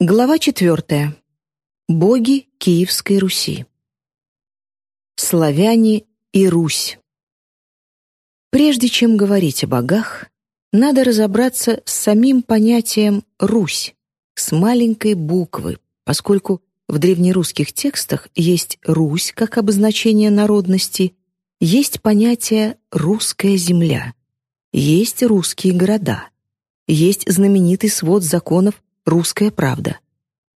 Глава четвертая. Боги Киевской Руси. Славяне и Русь. Прежде чем говорить о богах, надо разобраться с самим понятием «Русь» с маленькой буквы, поскольку в древнерусских текстах есть «Русь» как обозначение народности, есть понятие «русская земля», есть русские города, есть знаменитый свод законов «Русская правда».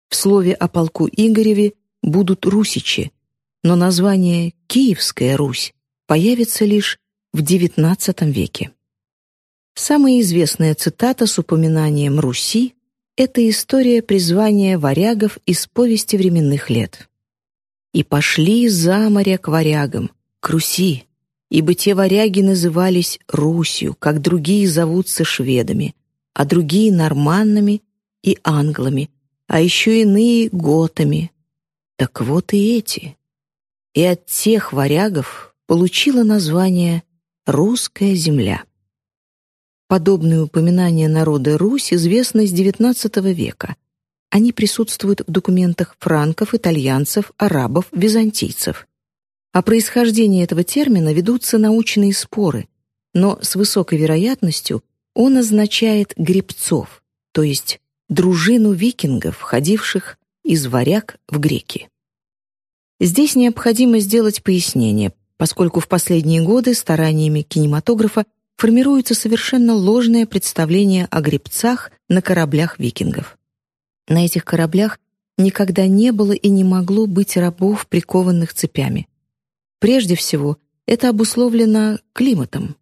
В слове о полку Игореве будут русичи, но название «Киевская Русь» появится лишь в XIX веке. Самая известная цитата с упоминанием Руси — это история призвания варягов из повести временных лет. «И пошли за моря к варягам, к Руси, ибо те варяги назывались Русью, как другие зовутся шведами, а другие — норманнами и англами, а еще иные — готами. Так вот и эти. И от тех варягов получила название «Русская земля». Подобные упоминания народа Русь известны с XIX века. Они присутствуют в документах франков, итальянцев, арабов, византийцев. О происхождении этого термина ведутся научные споры, но с высокой вероятностью он означает «гребцов», то есть дружину викингов, входивших из варяг в греки. Здесь необходимо сделать пояснение, поскольку в последние годы стараниями кинематографа формируется совершенно ложное представление о гребцах на кораблях викингов. На этих кораблях никогда не было и не могло быть рабов, прикованных цепями. Прежде всего, это обусловлено климатом.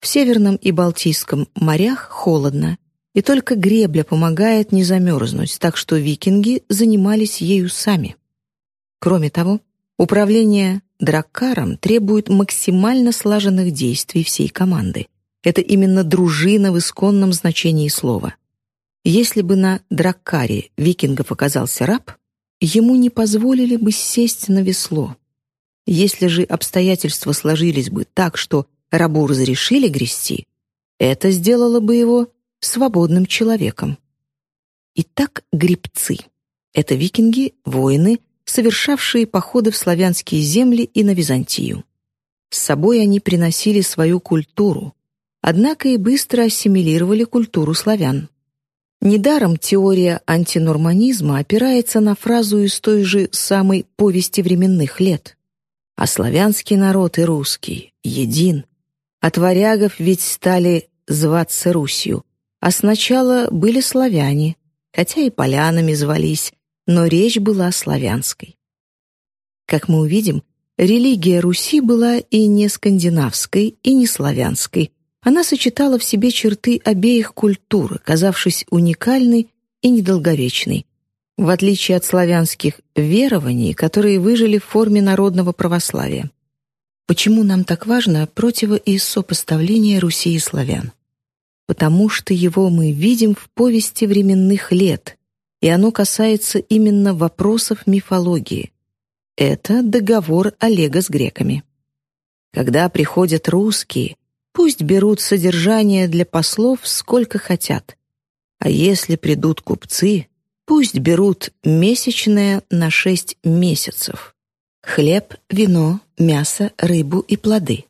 В Северном и Балтийском морях холодно, и только гребля помогает не замерзнуть, так что викинги занимались ею сами. Кроме того, управление драккаром требует максимально слаженных действий всей команды. Это именно дружина в исконном значении слова. Если бы на драккаре викингов оказался раб, ему не позволили бы сесть на весло. Если же обстоятельства сложились бы так, что рабу разрешили грести, это сделало бы его свободным человеком. Итак, гребцы — это викинги, воины, совершавшие походы в славянские земли и на Византию. С собой они приносили свою культуру, однако и быстро ассимилировали культуру славян. Недаром теория антинорманизма опирается на фразу из той же самой повести временных лет. А славянский народ и русский — един. От варягов ведь стали зваться Русью, а сначала были славяне, хотя и полянами звались, но речь была славянской. Как мы увидим, религия Руси была и не скандинавской, и не славянской. Она сочетала в себе черты обеих культур, казавшись уникальной и недолговечной, в отличие от славянских верований, которые выжили в форме народного православия. Почему нам так важно противо- и сопоставление Руси и славян? Потому что его мы видим в повести временных лет, и оно касается именно вопросов мифологии. Это договор Олега с греками. Когда приходят русские, пусть берут содержание для послов сколько хотят. А если придут купцы, пусть берут месячное на шесть месяцев. Хлеб, вино, мясо, рыбу и плоды.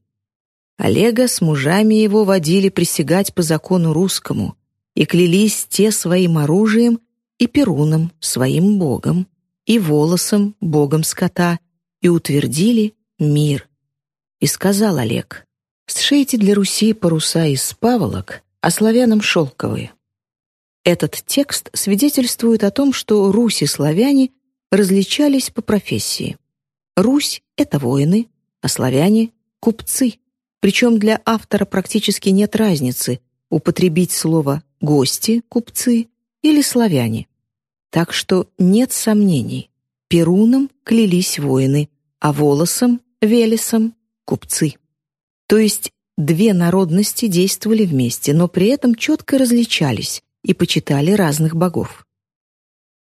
Олега с мужами его водили присягать по закону русскому и клялись те своим оружием и Перуном, своим богом, и волосом, богом скота, и утвердили мир. И сказал Олег, «Сшейте для Руси паруса из паволок, а славянам шелковые». Этот текст свидетельствует о том, что Русь и славяне различались по профессии. Русь — это воины, а славяне — купцы. Причем для автора практически нет разницы, употребить слово «гости», «купцы» или «славяне». Так что нет сомнений. Перуном клялись воины, а волосом, велесом — купцы. То есть две народности действовали вместе, но при этом четко различались и почитали разных богов.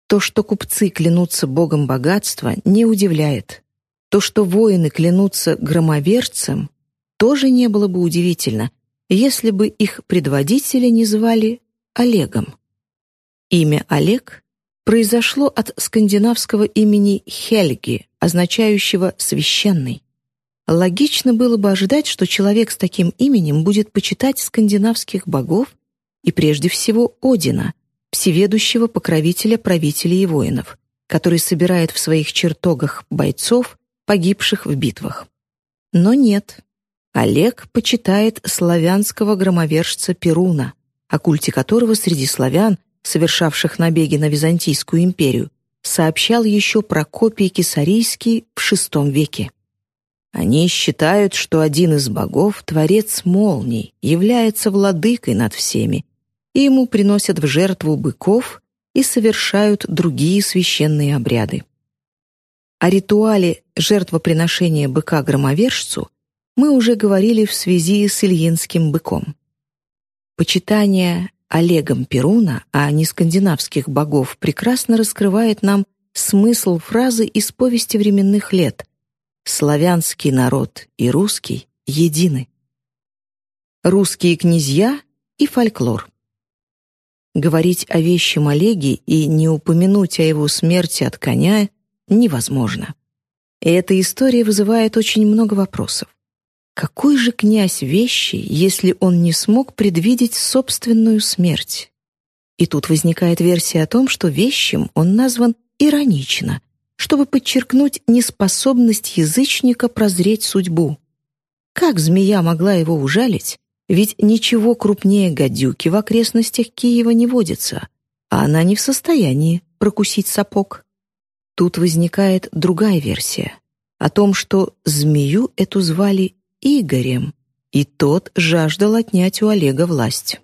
То, что купцы клянутся богом богатства, не удивляет. То, что воины клянутся громовержцем, тоже не было бы удивительно, если бы их предводителя не звали Олегом. Имя Олег произошло от скандинавского имени Хельги, означающего «священный». Логично было бы ожидать, что человек с таким именем будет почитать скандинавских богов и прежде всего Одина, всеведущего покровителя правителей и воинов, который собирает в своих чертогах бойцов, погибших в битвах. Но нет. Олег почитает славянского громовержца Перуна, о культе которого среди славян, совершавших набеги на Византийскую империю, сообщал еще Прокопий Кесарийский в VI веке. Они считают, что один из богов, творец молний, является владыкой над всеми, и ему приносят в жертву быков и совершают другие священные обряды. О ритуале жертвоприношения быка-громовержцу мы уже говорили в связи с Ильинским быком. Почитание Олегом Перуна, а не скандинавских богов, прекрасно раскрывает нам смысл фразы из повести временных лет «Славянский народ и русский едины». Русские князья и фольклор. Говорить о вещем Олеге и не упомянуть о его смерти от коня невозможно. И эта история вызывает очень много вопросов. Какой же князь вещи, если он не смог предвидеть собственную смерть? И тут возникает версия о том, что вещим он назван иронично, чтобы подчеркнуть неспособность язычника прозреть судьбу. Как змея могла его ужалить, ведь ничего крупнее гадюки в окрестностях Киева не водится, а она не в состоянии прокусить сапог. Тут возникает другая версия о том, что змею эту звали Игорем, и тот жаждал отнять у Олега власть.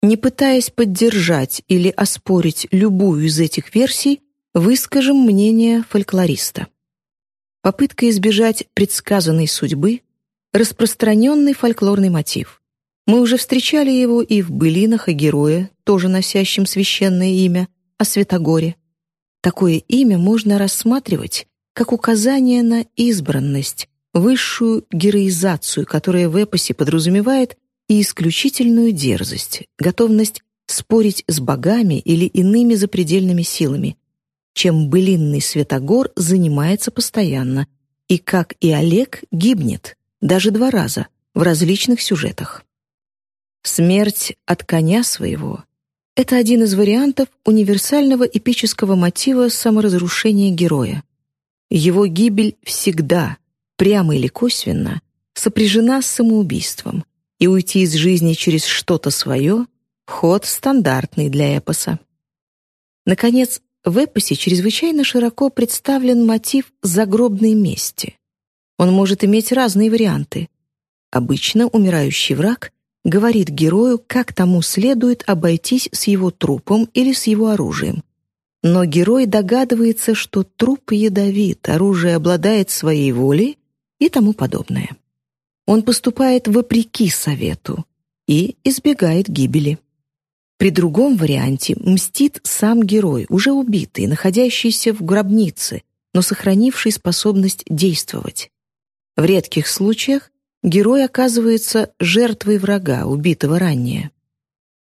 Не пытаясь поддержать или оспорить любую из этих версий, выскажем мнение фольклориста. Попытка избежать предсказанной судьбы распространенный фольклорный мотив. Мы уже встречали его и в былинах о герое, тоже носящем священное имя, о Святогоре. Такое имя можно рассматривать как указание на избранность, высшую героизацию, которая в эпосе подразумевает и исключительную дерзость, готовность спорить с богами или иными запредельными силами, чем былинный Святогор занимается постоянно и, как и Олег, гибнет, даже два раза, в различных сюжетах. Смерть от коня своего — это один из вариантов универсального эпического мотива саморазрушения героя. Его гибель всегда, прямо или косвенно, сопряжена с самоубийством, и уйти из жизни через что-то свое — ход стандартный для эпоса. Наконец, в эпосе чрезвычайно широко представлен мотив загробной мести. Он может иметь разные варианты. Обычно умирающий враг говорит герою, как тому следует обойтись с его трупом или с его оружием. Но герой догадывается, что труп ядовит, оружие обладает своей волей и тому подобное. Он поступает вопреки совету и избегает гибели. При другом варианте мстит сам герой, уже убитый, находящийся в гробнице, но сохранивший способность действовать. В редких случаях герой оказывается жертвой врага, убитого ранее.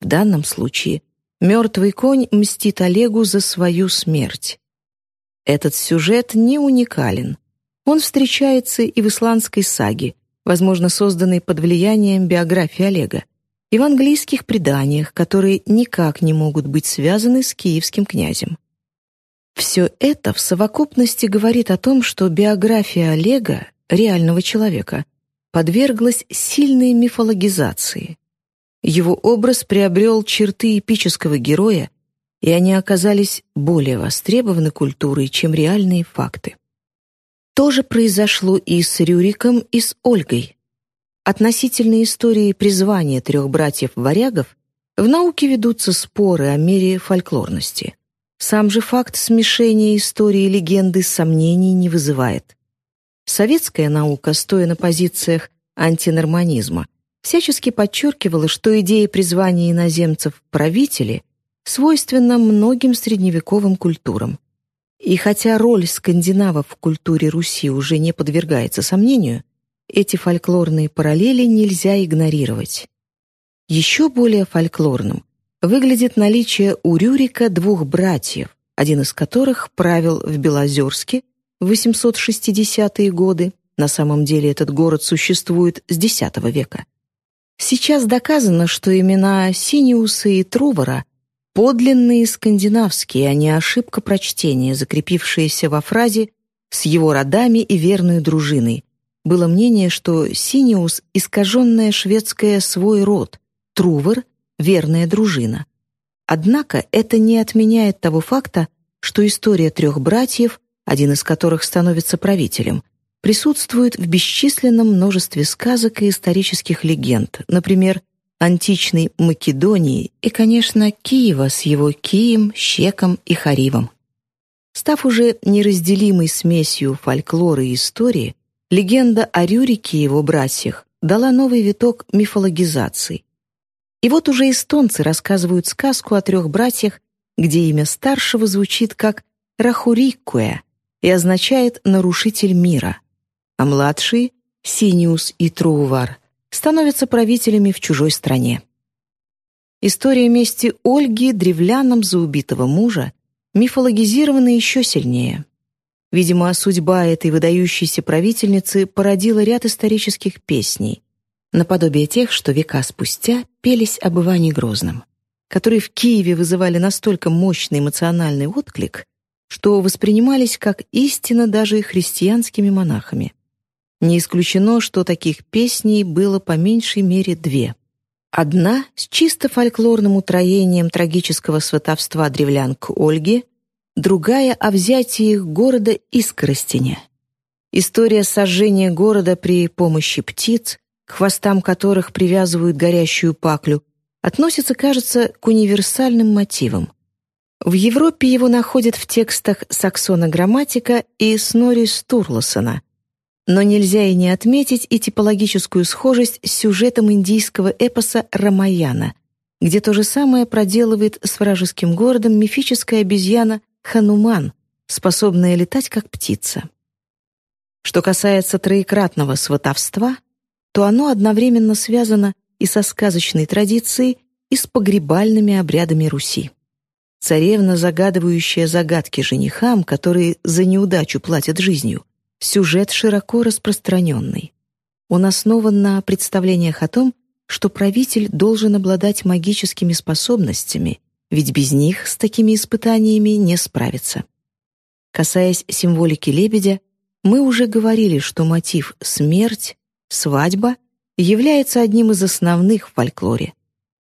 В данном случае мертвый конь мстит Олегу за свою смерть. Этот сюжет не уникален. Он встречается и в исландской саге, возможно, созданной под влиянием биографии Олега, и в английских преданиях, которые никак не могут быть связаны с киевским князем. Все это в совокупности говорит о том, что биография Олега реального человека, подверглась сильной мифологизации. Его образ приобрел черты эпического героя, и они оказались более востребованы культурой, чем реальные факты. То же произошло и с Рюриком, и с Ольгой. Относительно истории призвания трех братьев-варягов в науке ведутся споры о мере фольклорности. Сам же факт смешения истории и легенды сомнений не вызывает. Советская наука, стоя на позициях антинорманизма, всячески подчеркивала, что идея призвания иноземцев в правители свойственна многим средневековым культурам. И хотя роль скандинавов в культуре Руси уже не подвергается сомнению, эти фольклорные параллели нельзя игнорировать. Еще более фольклорным выглядит наличие у Рюрика двух братьев, один из которых правил в Белозерске в 860-е годы, на самом деле этот город существует с X века. Сейчас доказано, что имена Синиуса и Трувора подлинные скандинавские, а не ошибка прочтения, закрепившаяся во фразе «с его родами и верной дружиной». Было мнение, что Синиус — искаженная шведская свой род, Трувор — верная дружина. Однако это не отменяет того факта, что история трех братьев, один из которых становится правителем, присутствует в бесчисленном множестве сказок и исторических легенд, например, античной Македонии и, конечно, Киева с его Кием, Щеком и Харивом. Став уже неразделимой смесью фольклора и истории, легенда о Рюрике и его братьях дала новый виток мифологизации. И вот уже эстонцы рассказывают сказку о трех братьях, где имя старшего звучит как Рахурикуэ и означает «нарушитель мира», а младшие — Синиус и Труувар — становятся правителями в чужой стране. История мести Ольги древлянам за убитого мужа мифологизирована еще сильнее. Видимо, судьба этой выдающейся правительницы породила ряд исторических песней, наподобие тех, что века спустя пелись об Иване Грозном, которые в Киеве вызывали настолько мощный эмоциональный отклик, что воспринимались как истина даже христианскими монахами. Не исключено, что таких песней было по меньшей мере две. Одна с чисто фольклорным утроением трагического сватовства к Ольге, другая о взятии их города Искоростене. История сожжения города при помощи птиц, к хвостам которых привязывают горящую паклю, относится, кажется, к универсальным мотивам. В Европе его находят в текстах Саксона Грамматика и Снори Стурлосона, но нельзя и не отметить и типологическую схожесть с сюжетом индийского эпоса «Рамаяна», где то же самое проделывает с вражеским городом мифическая обезьяна Хануман, способная летать как птица. Что касается троекратного сватовства, то оно одновременно связано и со сказочной традицией, и с погребальными обрядами Руси. Царевна, загадывающая загадки женихам, которые за неудачу платят жизнью, Сюжет широко распространенный. Он основан на представлениях о том, что правитель должен обладать магическими способностями, ведь без них с такими испытаниями не справиться. Касаясь символики лебедя, мы уже говорили, что мотив «смерть», «свадьба» является одним из основных в фольклоре.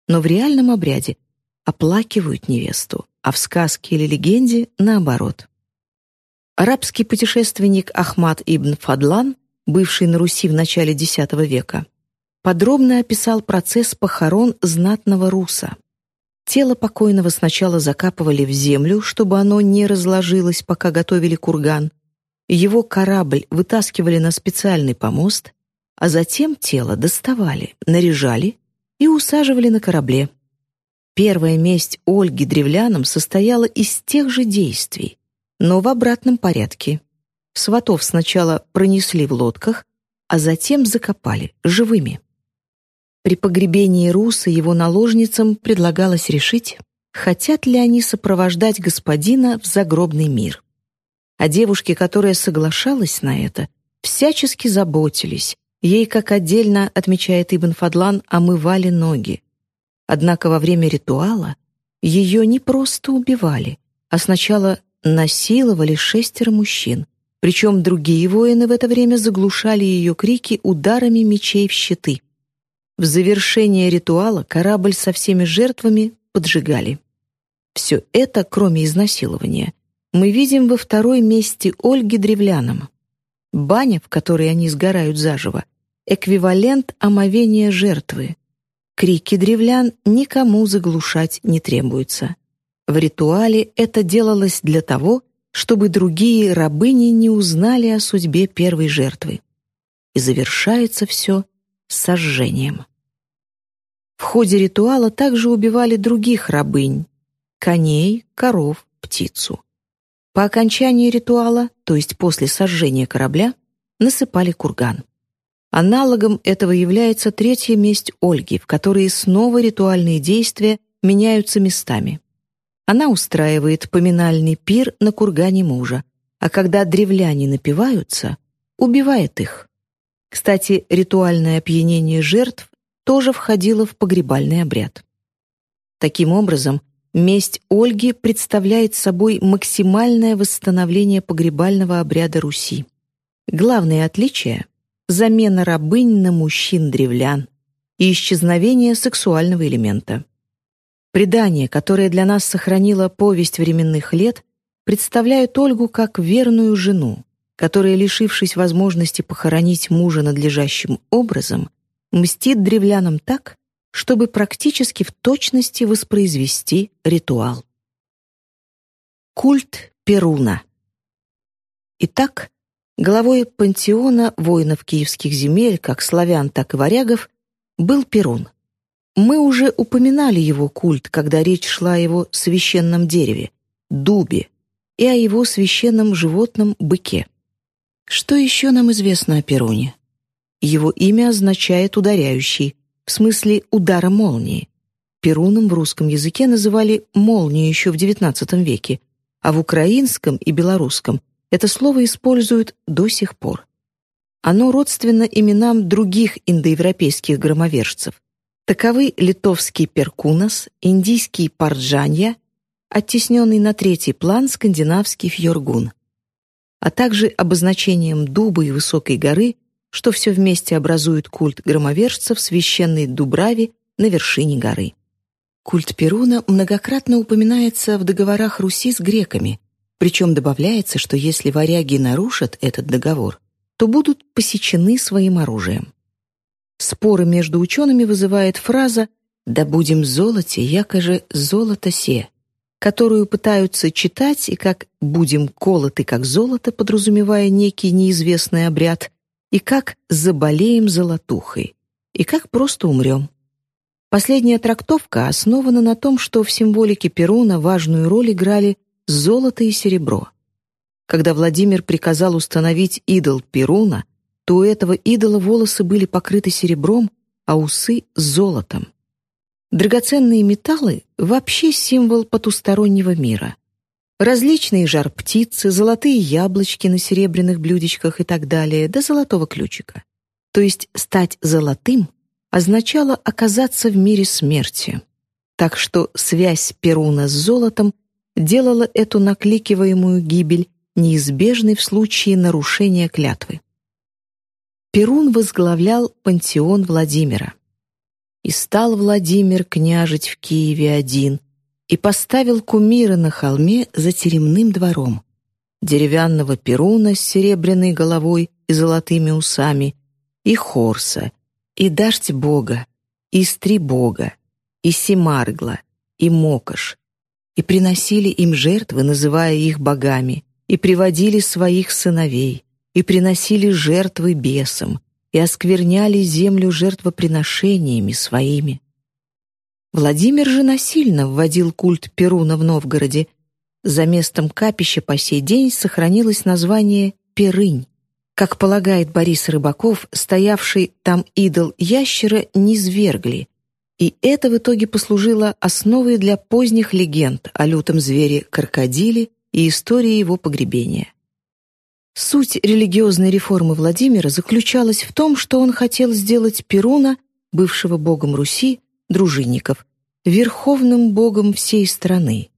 Но в реальном обряде оплакивают невесту, а в сказке или легенде — наоборот. Арабский путешественник Ахмад ибн Фадлан, бывший на Руси в начале X века, подробно описал процесс похорон знатного руса. Тело покойного сначала закапывали в землю, чтобы оно не разложилось, пока готовили курган. Его корабль вытаскивали на специальный помост, а затем тело доставали, наряжали и усаживали на корабле. Первая месть Ольги древлянам состояла из тех же действий но в обратном порядке. Сватов сначала пронесли в лодках, а затем закопали живыми. При погребении Руса его наложницам предлагалось решить, хотят ли они сопровождать господина в загробный мир. А девушки, которая соглашалась на это, всячески заботились, ей, как отдельно отмечает Ибн Фадлан, омывали ноги. Однако во время ритуала ее не просто убивали, а сначала насиловали шестеро мужчин, причем другие воины в это время заглушали ее крики ударами мечей в щиты. В завершение ритуала корабль со всеми жертвами поджигали. Все это, кроме изнасилования, мы видим во второй месте Ольги древлянам. Баня, в которой они сгорают заживо, эквивалент омовения жертвы. Крики древлян никому заглушать не требуется. В ритуале это делалось для того, чтобы другие рабыни не узнали о судьбе первой жертвы. И завершается все сожжением. В ходе ритуала также убивали других рабынь — коней, коров, птицу. По окончании ритуала, то есть после сожжения корабля, насыпали курган. Аналогом этого является третья месть Ольги, в которой снова ритуальные действия меняются местами. Она устраивает поминальный пир на кургане мужа, а когда древляне напиваются, убивает их. Кстати, ритуальное опьянение жертв тоже входило в погребальный обряд. Таким образом, месть Ольги представляет собой максимальное восстановление погребального обряда Руси. Главное отличие — замена рабынь на мужчин-древлян и исчезновение сексуального элемента. Предание, которое для нас сохранило повесть временных лет, представляет Ольгу как верную жену, которая, лишившись возможности похоронить мужа надлежащим образом, мстит древлянам так, чтобы практически в точности воспроизвести ритуал. Культ Перуна Итак, главой пантеона воинов киевских земель, как славян, так и варягов, был Перун. Мы уже упоминали его культ, когда речь шла о его священном дереве — дубе, и о его священном животном — быке. Что еще нам известно о Перуне? Его имя означает «ударяющий», в смысле удара молнии. Перуном в русском языке называли молнию еще в XIX веке, а в украинском и белорусском это слово используют до сих пор. Оно родственно именам других индоевропейских громовержцев. Таковы литовский перкунас, индийский парджанья, оттесненный на третий план скандинавский фьоргун — а также обозначением дуба и высокой горы, что все вместе образует культ громовержца в священной Дубраве на вершине горы. Культ Перуна многократно упоминается в договорах Руси с греками, причем добавляется, что если варяги нарушат этот договор, то будут посечены своим оружием. Споры между учеными вызывает фраза «Да будем золоте, якоже золото се», которую пытаются читать и как «будем колоты, как золото», подразумевая некий неизвестный обряд, и как «заболеем золотухой», и как просто умрем. Последняя трактовка основана на том, что в символике Перуна важную роль играли золото и серебро. Когда Владимир приказал установить идол Перуна, то у этого идола волосы были покрыты серебром, а усы — золотом. Драгоценные металлы — вообще символ потустороннего мира. Различные жар-птицы, золотые яблочки на серебряных блюдечках и так далее, до золотого ключика. То есть стать золотым означало оказаться в мире смерти. Так что связь Перуна с золотом делала эту накликиваемую гибель неизбежной в случае нарушения клятвы. Перун возглавлял пантеон Владимира. И стал Владимир княжить в Киеве один, и поставил кумира на холме за теремным двором. Деревянного Перуна с серебряной головой и золотыми усами, и Хорса, и Дождь Бога, и Стри Бога, и Семаргла, и Мокош, и приносили им жертвы, называя их богами, и приводили своих сыновей, и приносили жертвы бесам, и оскверняли землю жертвоприношениями своими. Владимир же насильно вводил культ Перуна в Новгороде. За местом капища по сей день сохранилось название Перынь. Как полагает Борис Рыбаков, стоявший там идол ящера не свергли, и это в итоге послужило основой для поздних легенд о лютом звере-крокодиле и истории его погребения. Суть религиозной реформы Владимира заключалась в том, что он хотел сделать Перуна, бывшего богом Руси, дружинников, верховным богом всей страны.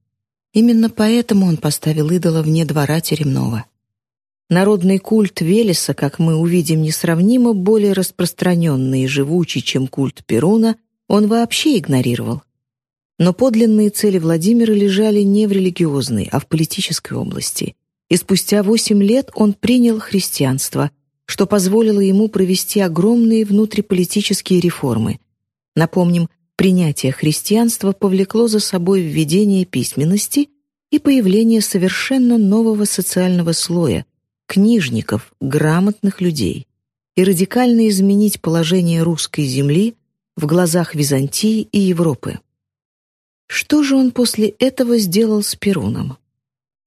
Именно поэтому он поставил идола вне двора Теремнова. Народный культ Велеса, как мы увидим, несравнимо более распространенный и живучий, чем культ Перуна, он вообще игнорировал. Но подлинные цели Владимира лежали не в религиозной, а в политической области — и спустя восемь лет он принял христианство, что позволило ему провести огромные внутриполитические реформы. Напомним, принятие христианства повлекло за собой введение письменности и появление совершенно нового социального слоя — книжников, грамотных людей, и радикально изменить положение русской земли в глазах Византии и Европы. Что же он после этого сделал с Перуном?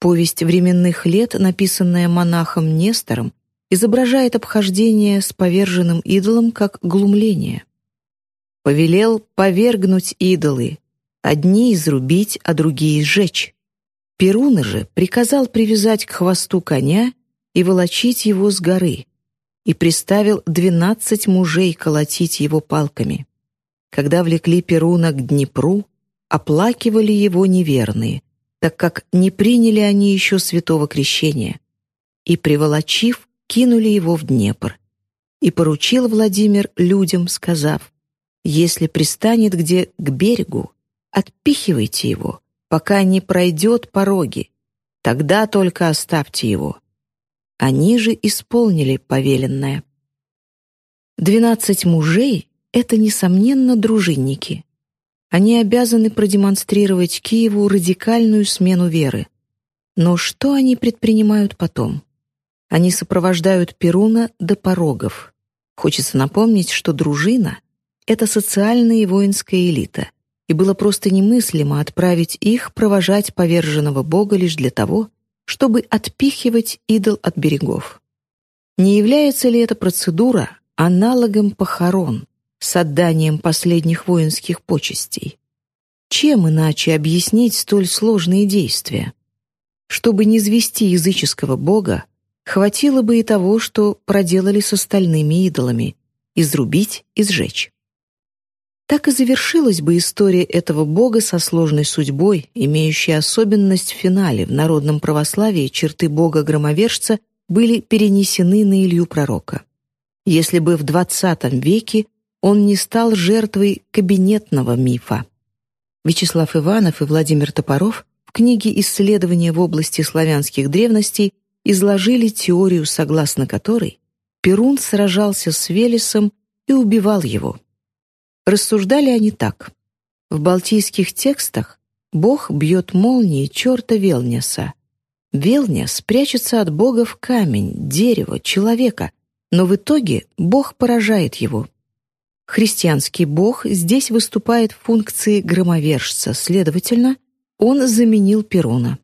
Повесть временных лет, написанная монахом Нестором, изображает обхождение с поверженным идолом как глумление. «Повелел повергнуть идолы, одни изрубить, а другие сжечь. Перуна же приказал привязать к хвосту коня и волочить его с горы, и приставил двенадцать мужей колотить его палками. Когда влекли Перуна к Днепру, оплакивали его неверные, так как не приняли они еще святого крещения, и, приволочив, кинули его в Днепр. И поручил Владимир людям, сказав, «Если пристанет где к берегу, отпихивайте его, пока не пройдет пороги, тогда только оставьте его». Они же исполнили повеленное. Двенадцать мужей — это, несомненно, дружинники. Они обязаны продемонстрировать Киеву радикальную смену веры. Но что они предпринимают потом? Они сопровождают Перуна до порогов. Хочется напомнить, что дружина — это социальная и воинская элита, и было просто немыслимо отправить их провожать поверженного бога лишь для того, чтобы отпихивать идол от берегов. Не является ли эта процедура аналогом похорон, с отданием последних воинских почестей. Чем иначе объяснить столь сложные действия? Чтобы не звести языческого бога, хватило бы и того, что проделали с остальными идолами — изрубить и сжечь. Так и завершилась бы история этого бога со сложной судьбой, имеющей особенность в финале. В народном православии черты бога-громовержца были перенесены на Илью Пророка. Если бы в XX веке он не стал жертвой кабинетного мифа. Вячеслав Иванов и Владимир Топоров в книге «Исследования в области славянских древностей» изложили теорию, согласно которой Перун сражался с Велесом и убивал его. Рассуждали они так. В балтийских текстах Бог бьет молнией черта Велнеса. Велнес прячется от Бога в камень, дерево, человека, но в итоге Бог поражает его. Христианский бог здесь выступает в функции громовержца, следовательно, он заменил Перуна.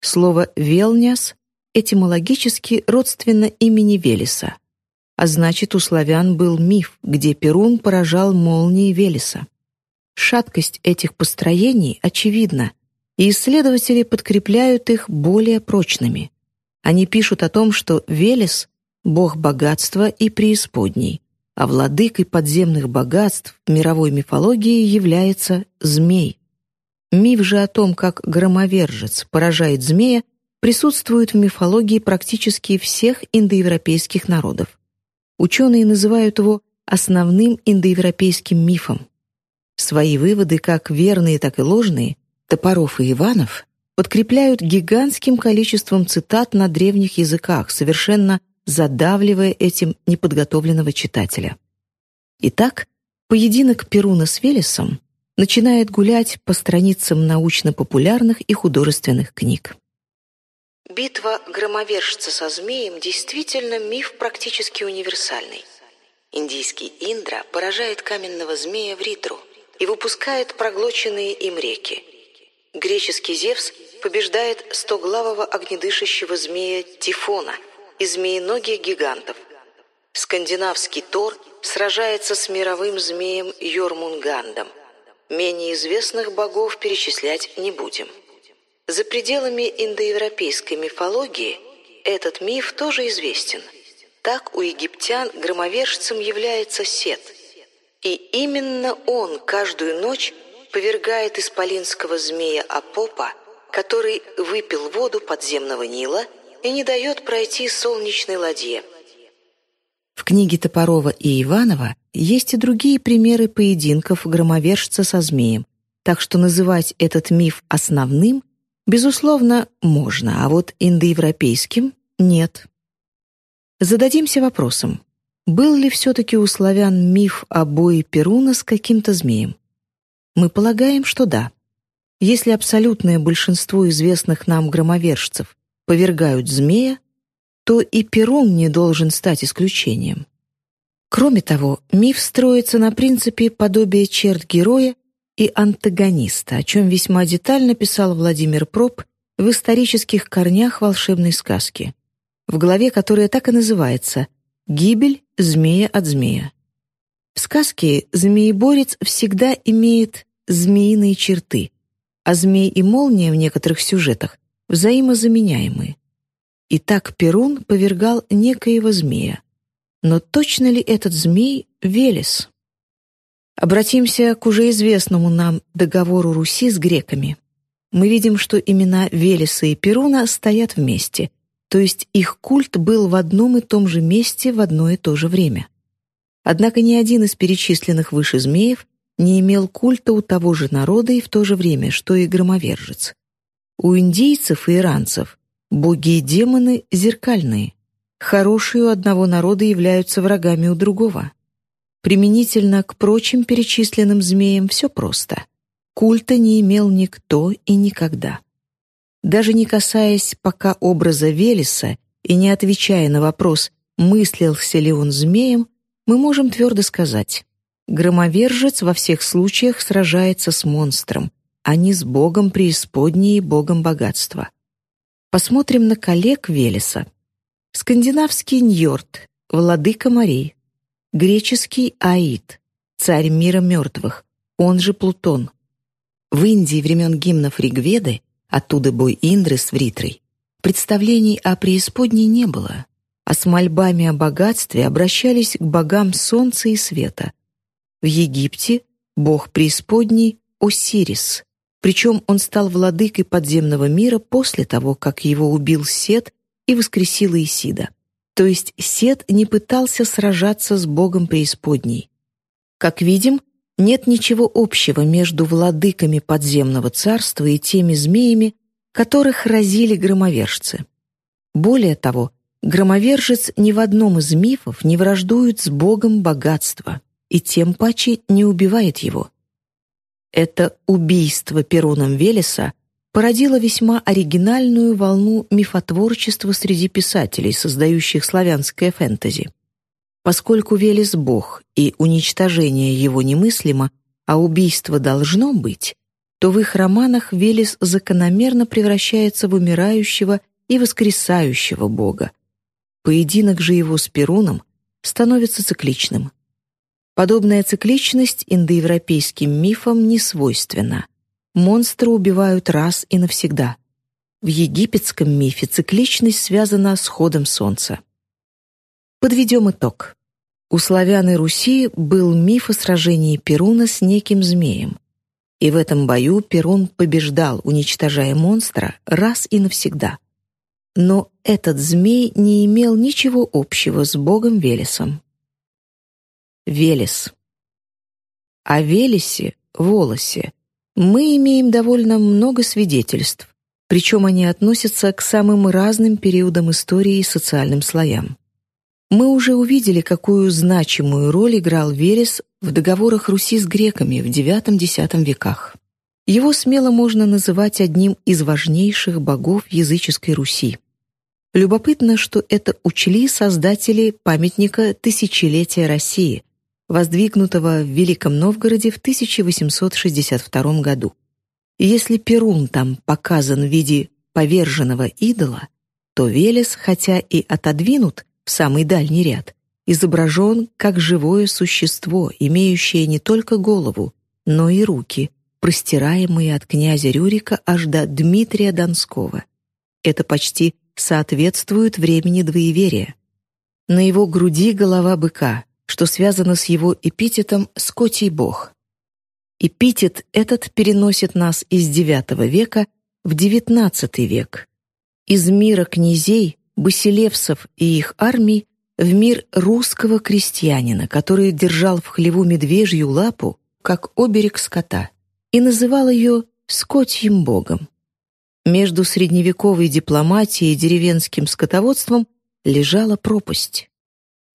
Слово «велняс» этимологически родственно имени Велеса, а значит, у славян был миф, где Перун поражал молнии Велеса. Шаткость этих построений очевидна, и исследователи подкрепляют их более прочными. Они пишут о том, что Велес — бог богатства и преисподней, а владыкой подземных богатств мировой мифологии является змей. Миф же о том, как громовержец поражает змея, присутствует в мифологии практически всех индоевропейских народов. Ученые называют его основным индоевропейским мифом. Свои выводы, как верные, так и ложные, Топоров и Иванов подкрепляют гигантским количеством цитат на древних языках, совершенно задавливая этим неподготовленного читателя. Итак, поединок Перуна с Велесом начинает гулять по страницам научно-популярных и художественных книг. Битва громовержца со змеем действительно миф практически универсальный. Индийский Индра поражает каменного змея в Ритру и выпускает проглоченные им реки. Греческий Зевс побеждает стоглавого огнедышащего змея Тифона – и змееногих гигантов. Скандинавский Тор сражается с мировым змеем Йормунгандом. Менее известных богов перечислять не будем. За пределами индоевропейской мифологии этот миф тоже известен. Так у египтян громовержцем является Сет. И именно он каждую ночь повергает исполинского змея Апопа, который выпил воду подземного Нила – и не дает пройти солнечной ладье. В книге Топорова и Иванова есть и другие примеры поединков громовержца со змеем, так что называть этот миф основным, безусловно, можно, а вот индоевропейским — нет. Зададимся вопросом, был ли все-таки у славян миф о бое Перуна с каким-то змеем? Мы полагаем, что да. Если абсолютное большинство известных нам громовержцев повергают змея, то и Перун не должен стать исключением. Кроме того, миф строится на принципе подобия черт героя и антагониста, о чем весьма детально писал Владимир Проб в исторических корнях волшебной сказки, в главе, которая так и называется «Гибель змея от змея». В сказке змееборец всегда имеет змеиные черты, а змей и молния в некоторых сюжетах взаимозаменяемые. Итак, Перун повергал некоего змея. Но точно ли этот змей — Велес? Обратимся к уже известному нам договору Руси с греками. Мы видим, что имена Велеса и Перуна стоят вместе, то есть их культ был в одном и том же месте в одно и то же время. Однако ни один из перечисленных выше змеев не имел культа у того же народа и в то же время, что и громовержец. У индийцев и иранцев боги и демоны зеркальные. Хорошие у одного народа являются врагами у другого. Применительно к прочим перечисленным змеям все просто. Культа не имел никто и никогда. Даже не касаясь пока образа Велеса и не отвечая на вопрос, мыслился ли он змеем, мы можем твердо сказать, громовержец во всех случаях сражается с монстром, а не с богом преисподней и богом богатства. Посмотрим на коллег Велеса. Скандинавский Ньорд, владыка морей. Греческий Аид, царь мира мертвых, он же Плутон. В Индии времен гимнов Ригведы, оттуда бой Индры с Вритрой, представлений о преисподней не было а с мольбами о богатстве обращались к богам солнца и света. В Египте бог преисподней Осирис, причем он стал владыкой подземного мира после того, как его убил Сет и воскресил Исида. То есть Сет не пытался сражаться с богом преисподней. Как видим, нет ничего общего между владыками подземного царства и теми змеями, которых разили громовержцы. Более того, Громовержец ни в одном из мифов не враждует с богом богатства и тем паче не убивает его. Это убийство Перуном Велеса породило весьма оригинальную волну мифотворчества среди писателей, создающих славянское фэнтези. Поскольку Велес — бог, и уничтожение его немыслимо, а убийство должно быть, то в их романах Велес закономерно превращается в умирающего и воскресающего бога, Поединок же его с Перуном становится цикличным. Подобная цикличность индоевропейским мифам не свойственна. Монстры убивают раз и навсегда. В египетском мифе цикличность связана с ходом солнца. Подведем итог. У славян и Руси был миф о сражении Перуна с неким змеем. И в этом бою Перун побеждал, уничтожая монстра раз и навсегда. Но этот змей не имел ничего общего с богом Велесом. Велес. О Велесе, Волосе, мы имеем довольно много свидетельств, причем они относятся к самым разным периодам истории и социальным слоям. Мы уже увидели, какую значимую роль играл Верес в договорах Руси с греками в IX-X веках. Его смело можно называть одним из важнейших богов языческой Руси. Любопытно, что это учли создатели памятника «Тысячелетия России», воздвигнутого в Великом Новгороде в 1862 году. И если Перун там показан в виде поверженного идола, то Велес, хотя и отодвинут в самый дальний ряд, изображен как живое существо, имеющее не только голову, но и руки, простираемые от князя Рюрика аж до Дмитрия Донского. Это почти соответствует времени двоеверия. На его груди голова быка, что связано с его эпитетом «скотий бог». Эпитет этот переносит нас из IX века в XIX век, из мира князей, басилевсов и их армий в мир русского крестьянина, который держал в хлеву медвежью лапу, как оберег скота, и называл ее «скотьим богом». Между средневековой дипломатией и деревенским скотоводством лежала пропасть.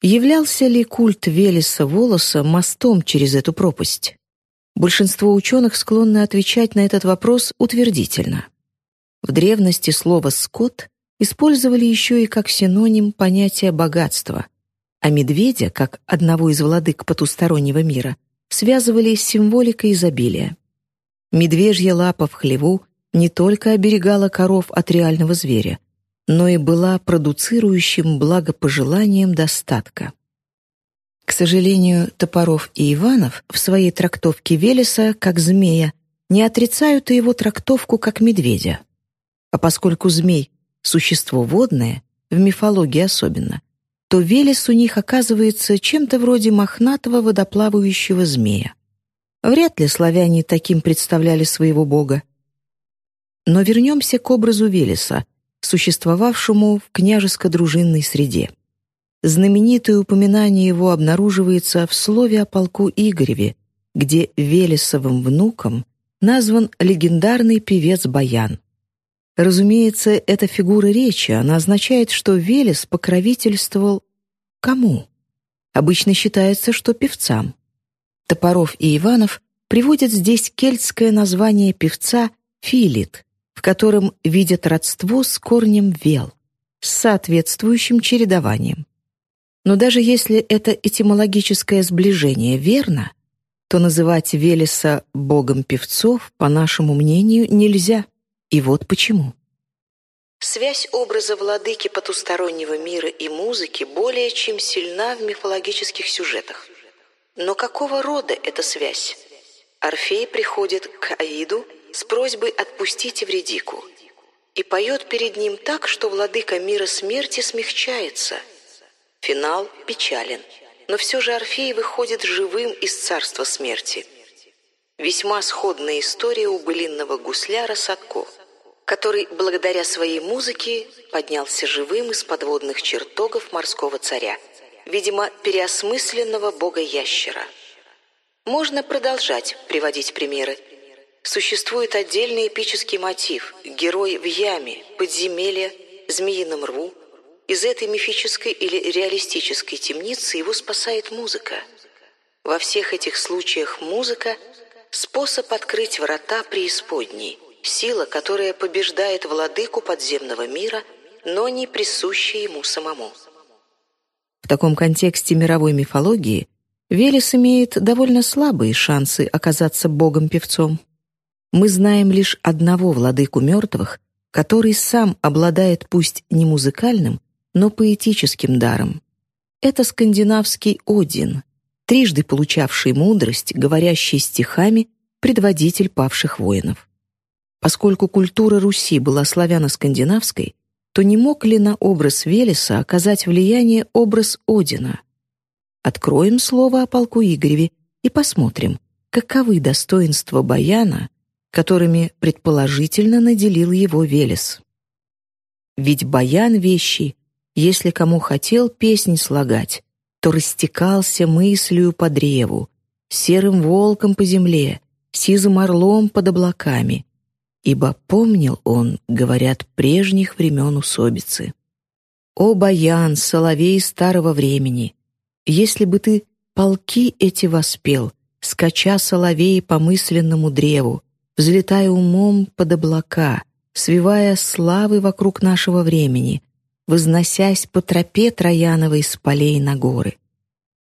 Являлся ли культ Велеса Волоса мостом через эту пропасть? Большинство ученых склонны отвечать на этот вопрос утвердительно. В древности слово «скот» использовали еще и как синоним понятия богатства, а медведя, как одного из владык потустороннего мира, связывали с символикой изобилия. Медвежья лапа в хлеву не только оберегала коров от реального зверя, но и была продуцирующим благопожеланием достатка. К сожалению, Топоров и Иванов в своей трактовке Велеса как змея не отрицают и его трактовку как медведя. А поскольку змей — существо водное, в мифологии особенно, то Велес у них оказывается чем-то вроде мохнатого водоплавающего змея. Вряд ли славяне таким представляли своего бога. Но вернемся к образу Велеса, существовавшему в княжеско-дружинной среде. Знаменитое упоминание его обнаруживается в слове о полку Игореве, где Велесовым внуком назван легендарный певец Баян. Разумеется, это фигура речи, она означает, что Велес покровительствовал кому? Обычно считается, что певцам. Топоров и Иванов приводят здесь кельтское название певца «филит», в котором видят родство с корнем «вел», с соответствующим чередованием. Но даже если это этимологическое сближение верно, то называть Велеса богом певцов, по нашему мнению, нельзя. И вот почему. Связь образа владыки потустороннего мира и музыки более чем сильна в мифологических сюжетах. Но какого рода эта связь? Орфей приходит к Аиду с просьбой отпустить Эвредику и поет перед ним так, что владыка мира смерти смягчается. Финал печален, но все же Орфей выходит живым из царства смерти. Весьма сходная история у былинного гусляра Садко, который благодаря своей музыке поднялся живым из подводных чертогов морского царя – видимо, переосмысленного бога-ящера. Можно продолжать приводить примеры. Существует отдельный эпический мотив – герой в яме, подземелье, змеином рву. Из этой мифической или реалистической темницы его спасает музыка. Во всех этих случаях музыка – способ открыть врата преисподней, сила, которая побеждает владыку подземного мира, но не присущая ему самому. В таком контексте мировой мифологии Велес имеет довольно слабые шансы оказаться богом-певцом. Мы знаем лишь одного владыку мертвых, который сам обладает пусть не музыкальным, но поэтическим даром. Это скандинавский Один, трижды получавший мудрость, говорящий стихами, предводитель павших воинов. Поскольку культура Руси была славяно-скандинавской, то не мог ли на образ Велеса оказать влияние образ Одина? Откроем слово о полку Игореве и посмотрим, каковы достоинства Баяна, которыми предположительно наделил его Велес. Ведь Баян вещий, если кому хотел песнь слагать, то растекался мыслью по древу, серым волком по земле, сизым орлом под облаками, ибо помнил он, говорят, прежних времен усобицы. «О, Баян, соловей старого времени! Если бы ты полки эти воспел, скача соловей по мысленному древу, взлетая умом под облака, свивая славы вокруг нашего времени, возносясь по тропе Трояновой с полей на горы.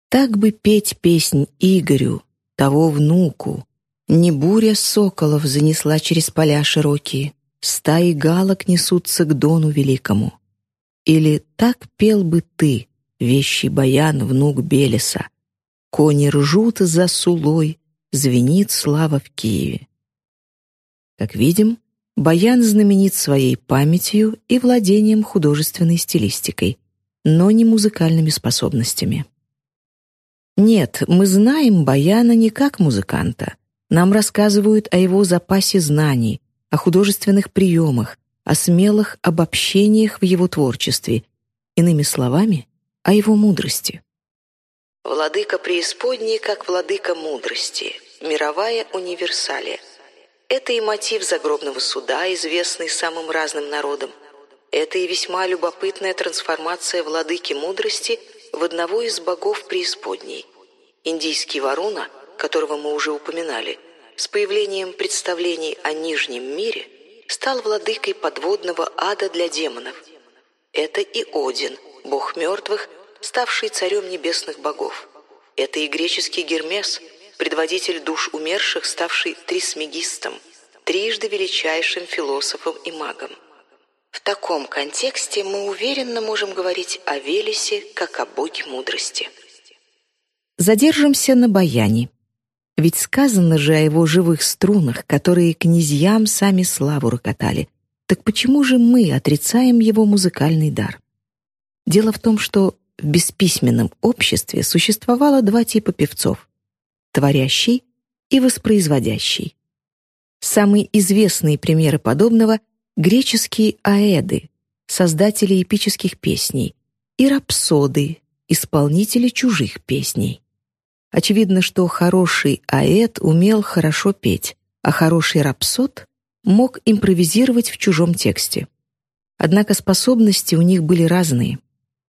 Так бы петь песнь Игорю, того внуку, не буря соколов занесла через поля широкие, стаи галок несутся к дону великому. Или так пел бы ты, вещий баян, внук Белеса. Кони ржут за сулой, звенит слава в Киеве. Как видим, баян знаменит своей памятью и владением художественной стилистикой, но не музыкальными способностями. Нет, мы знаем баяна не как музыканта, нам рассказывают о его запасе знаний, о художественных приемах, о смелых обобщениях в его творчестве, иными словами, о его мудрости. Владыка преисподней как владыка мудрости, мировая универсалия. Это и мотив загробного суда, известный самым разным народам. Это и весьма любопытная трансформация владыки мудрости в одного из богов преисподней. Индийский Варуна – которого мы уже упоминали, с появлением представлений о Нижнем мире стал владыкой подводного ада для демонов. Это и Один, бог мертвых, ставший царем небесных богов. Это и греческий Гермес, предводитель душ умерших, ставший трисмегистом, трижды величайшим философом и магом. В таком контексте мы уверенно можем говорить о Велесе как о боге мудрости. Задержимся на баяне. Ведь сказано же о его живых струнах, которые князьям сами славу рокотали. Так почему же мы отрицаем его музыкальный дар? Дело в том, что в бесписьменном обществе существовало два типа певцов — творящий и воспроизводящий. Самые известные примеры подобного — греческие аэды, создатели эпических песней, и рапсоды, исполнители чужих песней. Очевидно, что хороший аэд умел хорошо петь, а хороший рапсод мог импровизировать в чужом тексте. Однако способности у них были разные.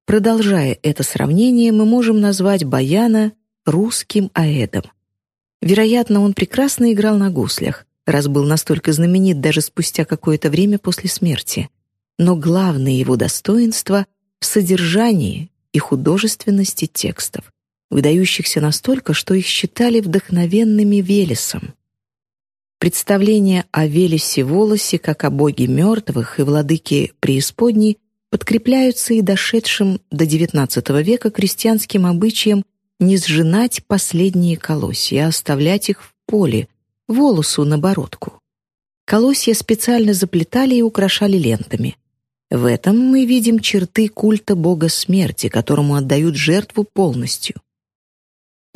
Продолжая это сравнение, мы можем назвать Баяна русским аэдом. Вероятно, он прекрасно играл на гуслях, раз был настолько знаменит даже спустя какое-то время после смерти. Но главное его достоинство в содержании и художественности текстов, выдающихся настолько, что их считали вдохновенными Велесом. Представления о Велесе Волосе как о боге мертвых и владыке преисподней подкрепляются и дошедшим до XIX века крестьянским обычаем не сжинать последние колосья, а оставлять их в поле, волосу на бородку. Колосья специально заплетали и украшали лентами. В этом мы видим черты культа бога смерти, которому отдают жертву полностью.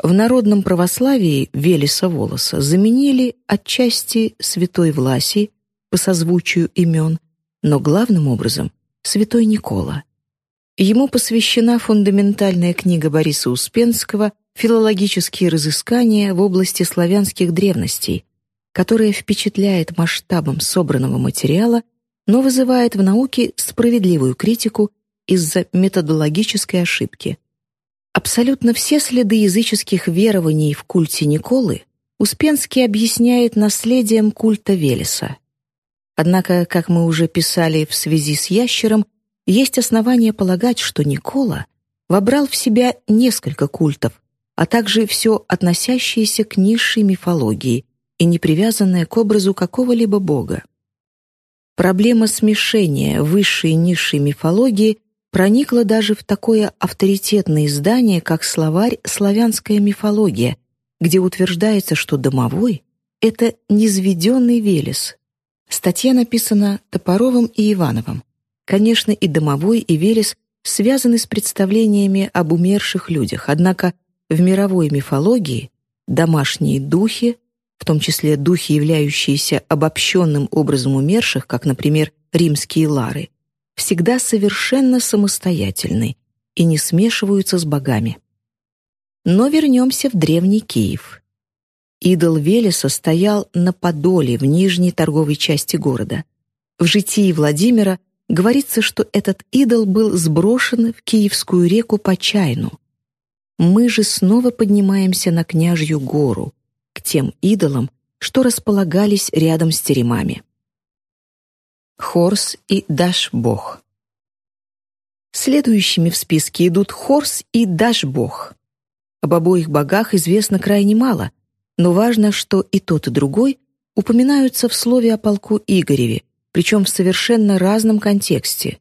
В народном православии Велеса Волоса заменили отчасти святой Власий по созвучию имен, но главным образом — святой Никола. Ему посвящена фундаментальная книга Бориса Успенского «Филологические разыскания в области славянских древностей», которая впечатляет масштабом собранного материала — но вызывает в науке справедливую критику из-за методологической ошибки. Абсолютно все следы языческих верований в культе Николы Успенский объясняет наследием культа Велеса. Однако, как мы уже писали в связи с ящером, есть основания полагать, что Никола вобрал в себя несколько культов, а также все относящееся к низшей мифологии и не привязанное к образу какого-либо бога. Проблема смешения высшей и низшей мифологии проникла даже в такое авторитетное издание, как словарь «Славянская мифология», где утверждается, что домовой — это низведенный Велес. Статья написана Топоровым и Ивановым. Конечно, и домовой, и Велес связаны с представлениями об умерших людях, однако в мировой мифологии домашние духи в том числе духи, являющиеся обобщенным образом умерших, как, например, римские лары, всегда совершенно самостоятельны и не смешиваются с богами. Но вернемся в древний Киев. Идол Велеса стоял на Подоле в нижней торговой части города. В житии Владимира говорится, что этот идол был сброшен в Киевскую реку по чайну. Мы же снова поднимаемся на Княжью гору, к тем идолам, что располагались рядом с теремами. Хорс и Даш-бог Следующими в списке идут Хорс и Даш-бог. Об обоих богах известно крайне мало, но важно, что и тот, и другой упоминаются в слове о полку Игореве, причем в совершенно разном контексте,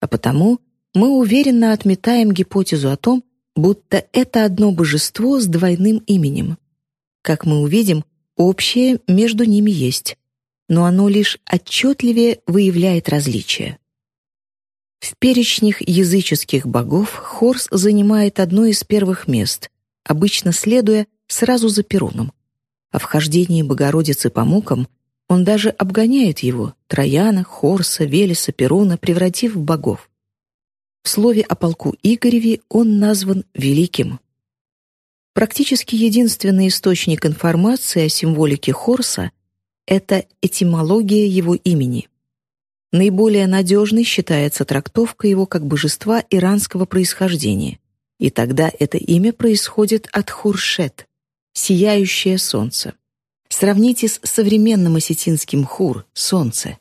а потому мы уверенно отметаем гипотезу о том, будто это одно божество с двойным именем. Как мы увидим, общее между ними есть, но оно лишь отчетливее выявляет различия. В перечнях языческих богов Хорс занимает одно из первых мест, обычно следуя сразу за Перуном. А в хождении Богородицы по мукам он даже обгоняет его, Трояна, Хорса, Велеса, Перуна, превратив в богов. В слове о полку Игореве он назван Великим. Практически единственный источник информации о символике Хорса — это этимология его имени. Наиболее надежной считается трактовка его как божества иранского происхождения, и тогда это имя происходит от Хуршет — «сияющее солнце». Сравните с современным осетинским хур — «солнце».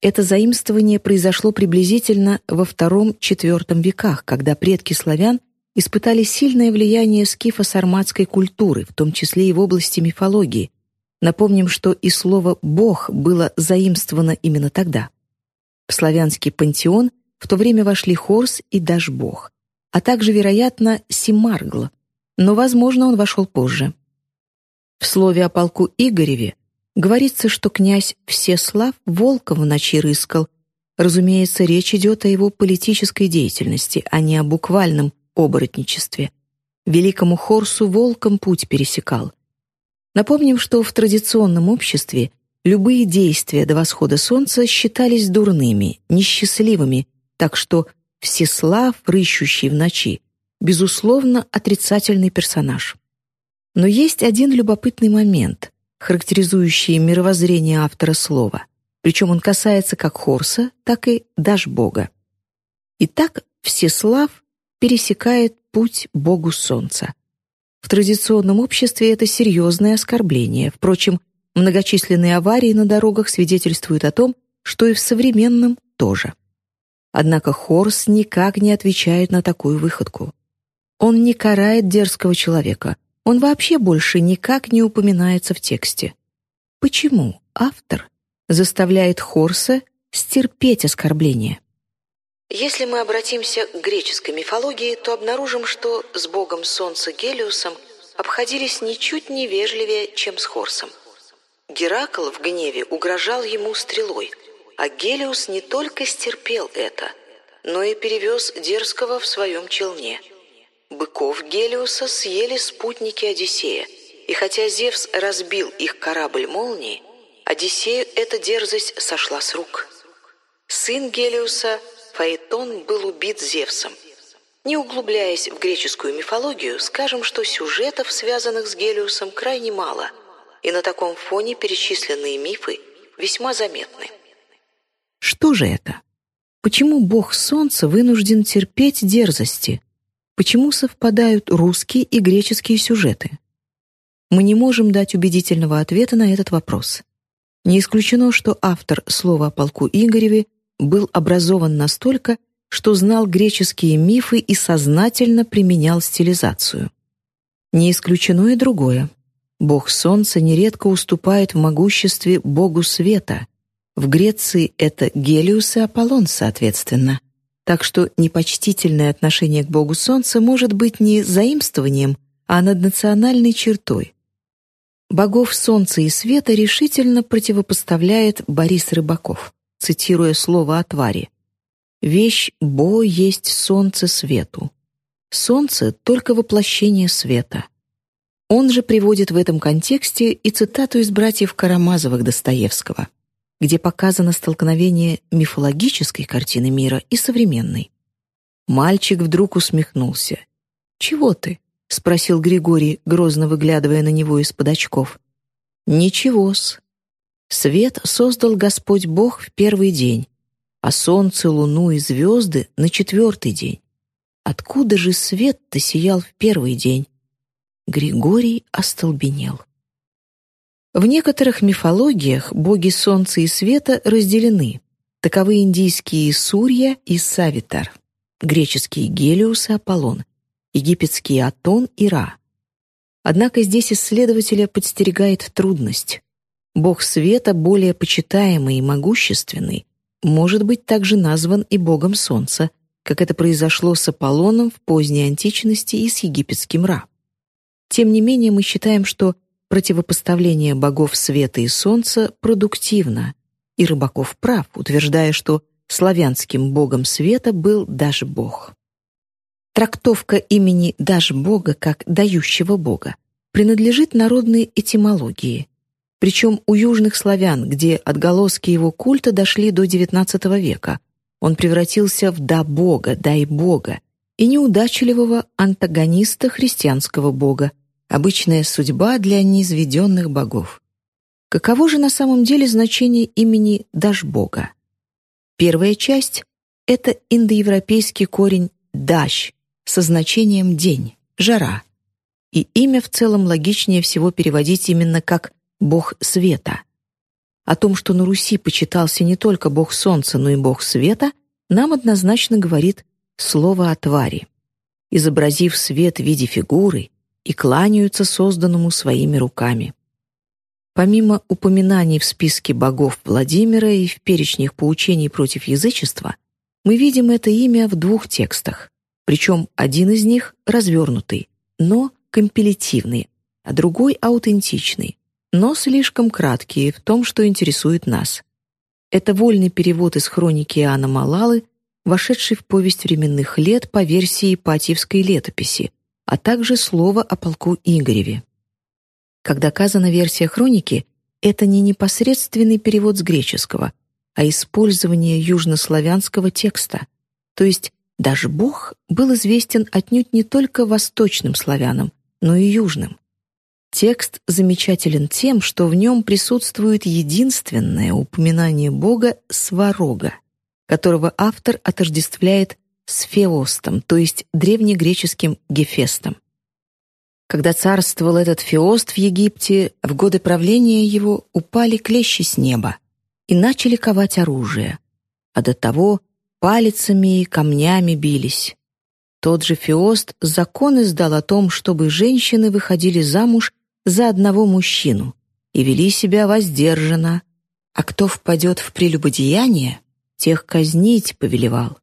Это заимствование произошло приблизительно во II-IV веках, когда предки славян испытали сильное влияние скифо-сарматской культуры, в том числе и в области мифологии. Напомним, что и слово «бог» было заимствовано именно тогда. В славянский пантеон в то время вошли Хорс и Дашбог, а также, вероятно, Симаргл, но, возможно, он вошел позже. В слове о полку Игореве говорится, что князь Всеслав волка в ночи рыскал. Разумеется, речь идет о его политической деятельности, а не о буквальном оборотничестве. Великому Хорсу волком путь пересекал. Напомним, что в традиционном обществе любые действия до восхода солнца считались дурными, несчастливыми, так что Всеслав, рыщущий в ночи, безусловно, отрицательный персонаж. Но есть один любопытный момент, характеризующий мировоззрение автора слова, причем он касается как Хорса, так и Дашбога. Итак, Всеслав пересекает путь Богу Солнца. В традиционном обществе это серьезное оскорбление. Впрочем, многочисленные аварии на дорогах свидетельствуют о том, что и в современном тоже. Однако Хорс никак не отвечает на такую выходку. Он не карает дерзкого человека, он вообще больше никак не упоминается в тексте. Почему автор заставляет Хорса стерпеть оскорбление? Если мы обратимся к греческой мифологии, то обнаружим, что с богом солнца Гелиусом обходились ничуть не вежливее, чем с Хорсом. Геракл в гневе угрожал ему стрелой, а Гелиус не только стерпел это, но и перевез дерзкого в своем челне. Быков Гелиуса съели спутники Одиссея, и хотя Зевс разбил их корабль молнии, Одиссею эта дерзость сошла с рук. Сын Гелиуса – Фаэтон был убит Зевсом. Не углубляясь в греческую мифологию, скажем, что сюжетов, связанных с Гелиусом, крайне мало, и на таком фоне перечисленные мифы весьма заметны. Что же это? Почему бог солнца вынужден терпеть дерзости? Почему совпадают русские и греческие сюжеты? Мы не можем дать убедительного ответа на этот вопрос. Не исключено, что автор слова о полку Игореве был образован настолько, что знал греческие мифы и сознательно применял стилизацию. Не исключено и другое. Бог солнца нередко уступает в могуществе богу света. В Греции это Гелиус и Аполлон, соответственно. Так что непочтительное отношение к богу солнца может быть не заимствованием, а наднациональной чертой. Богов солнца и света решительно противопоставляет Борис Рыбаков цитируя слово о твари. «Вещь Бо есть солнце свету. Солнце — только воплощение света». Он же приводит в этом контексте и цитату из «Братьев Карамазовых» Достоевского, где показано столкновение мифологической картины мира и современной. Мальчик вдруг усмехнулся. «Чего ты?» — спросил Григорий, грозно выглядывая на него из-под очков. «Ничего-с. Свет создал Господь Бог в первый день, а солнце, луну и звезды — на четвертый день. Откуда же свет-то сиял в первый день? Григорий остолбенел. В некоторых мифологиях боги солнца и света разделены. Таковы индийские Сурья и Савитар, греческие Гелиус и Аполлон, египетские Атон и Ра. Однако здесь исследователя подстерегает трудность. Бог света, более почитаемый и могущественный, может быть также назван и богом солнца, как это произошло с Аполлоном в поздней античности и с египетским Ра. Тем не менее, мы считаем, что противопоставление богов света и солнца продуктивно, и Рыбаков прав, утверждая, что славянским богом света был даже бог. Трактовка имени даже бога как дающего бога принадлежит народной этимологии, причем у южных славян, где отголоски его культа дошли до XIX века. Он превратился в «да бога», «дай бога» и неудачливого антагониста христианского бога, обычная судьба для неизведенных богов. Каково же на самом деле значение имени Дашбога? Первая часть — это индоевропейский корень «дащ» со значением «день», «жара». И имя в целом логичнее всего переводить именно как бог света. О том, что на Руси почитался не только бог солнца, но и бог света, нам однозначно говорит слово о твари. Изобразив свет в виде фигуры и кланяются созданному своими руками. Помимо упоминаний в списке богов Владимира и в перечнях поучений против язычества, мы видим это имя в двух текстах, причем один из них развернутый, но компилятивные, а другой аутентичный, но слишком краткие в том, что интересует нас. Это вольный перевод из хроники Иоанна Малалы, вошедший в повесть временных лет по версии Ипатьевской летописи, а также слово о полку Игореве. Как доказана версия хроники, это не непосредственный перевод с греческого, а использование южнославянского текста, то есть даже Бог был известен отнюдь не только восточным славянам, но и южным. Текст замечателен тем, что в нем присутствует единственное упоминание Бога Сварога, которого автор отождествляет с Феостом, то есть древнегреческим Гефестом. Когда царствовал этот Феост в Египте, в годы правления его упали клещи с неба и начали ковать оружие, а до того палицами и камнями бились. Тот же Феост закон издал о том, чтобы женщины выходили замуж за одного мужчину и вели себя воздержанно, а кто впадет в прелюбодеяние, тех казнить повелевал.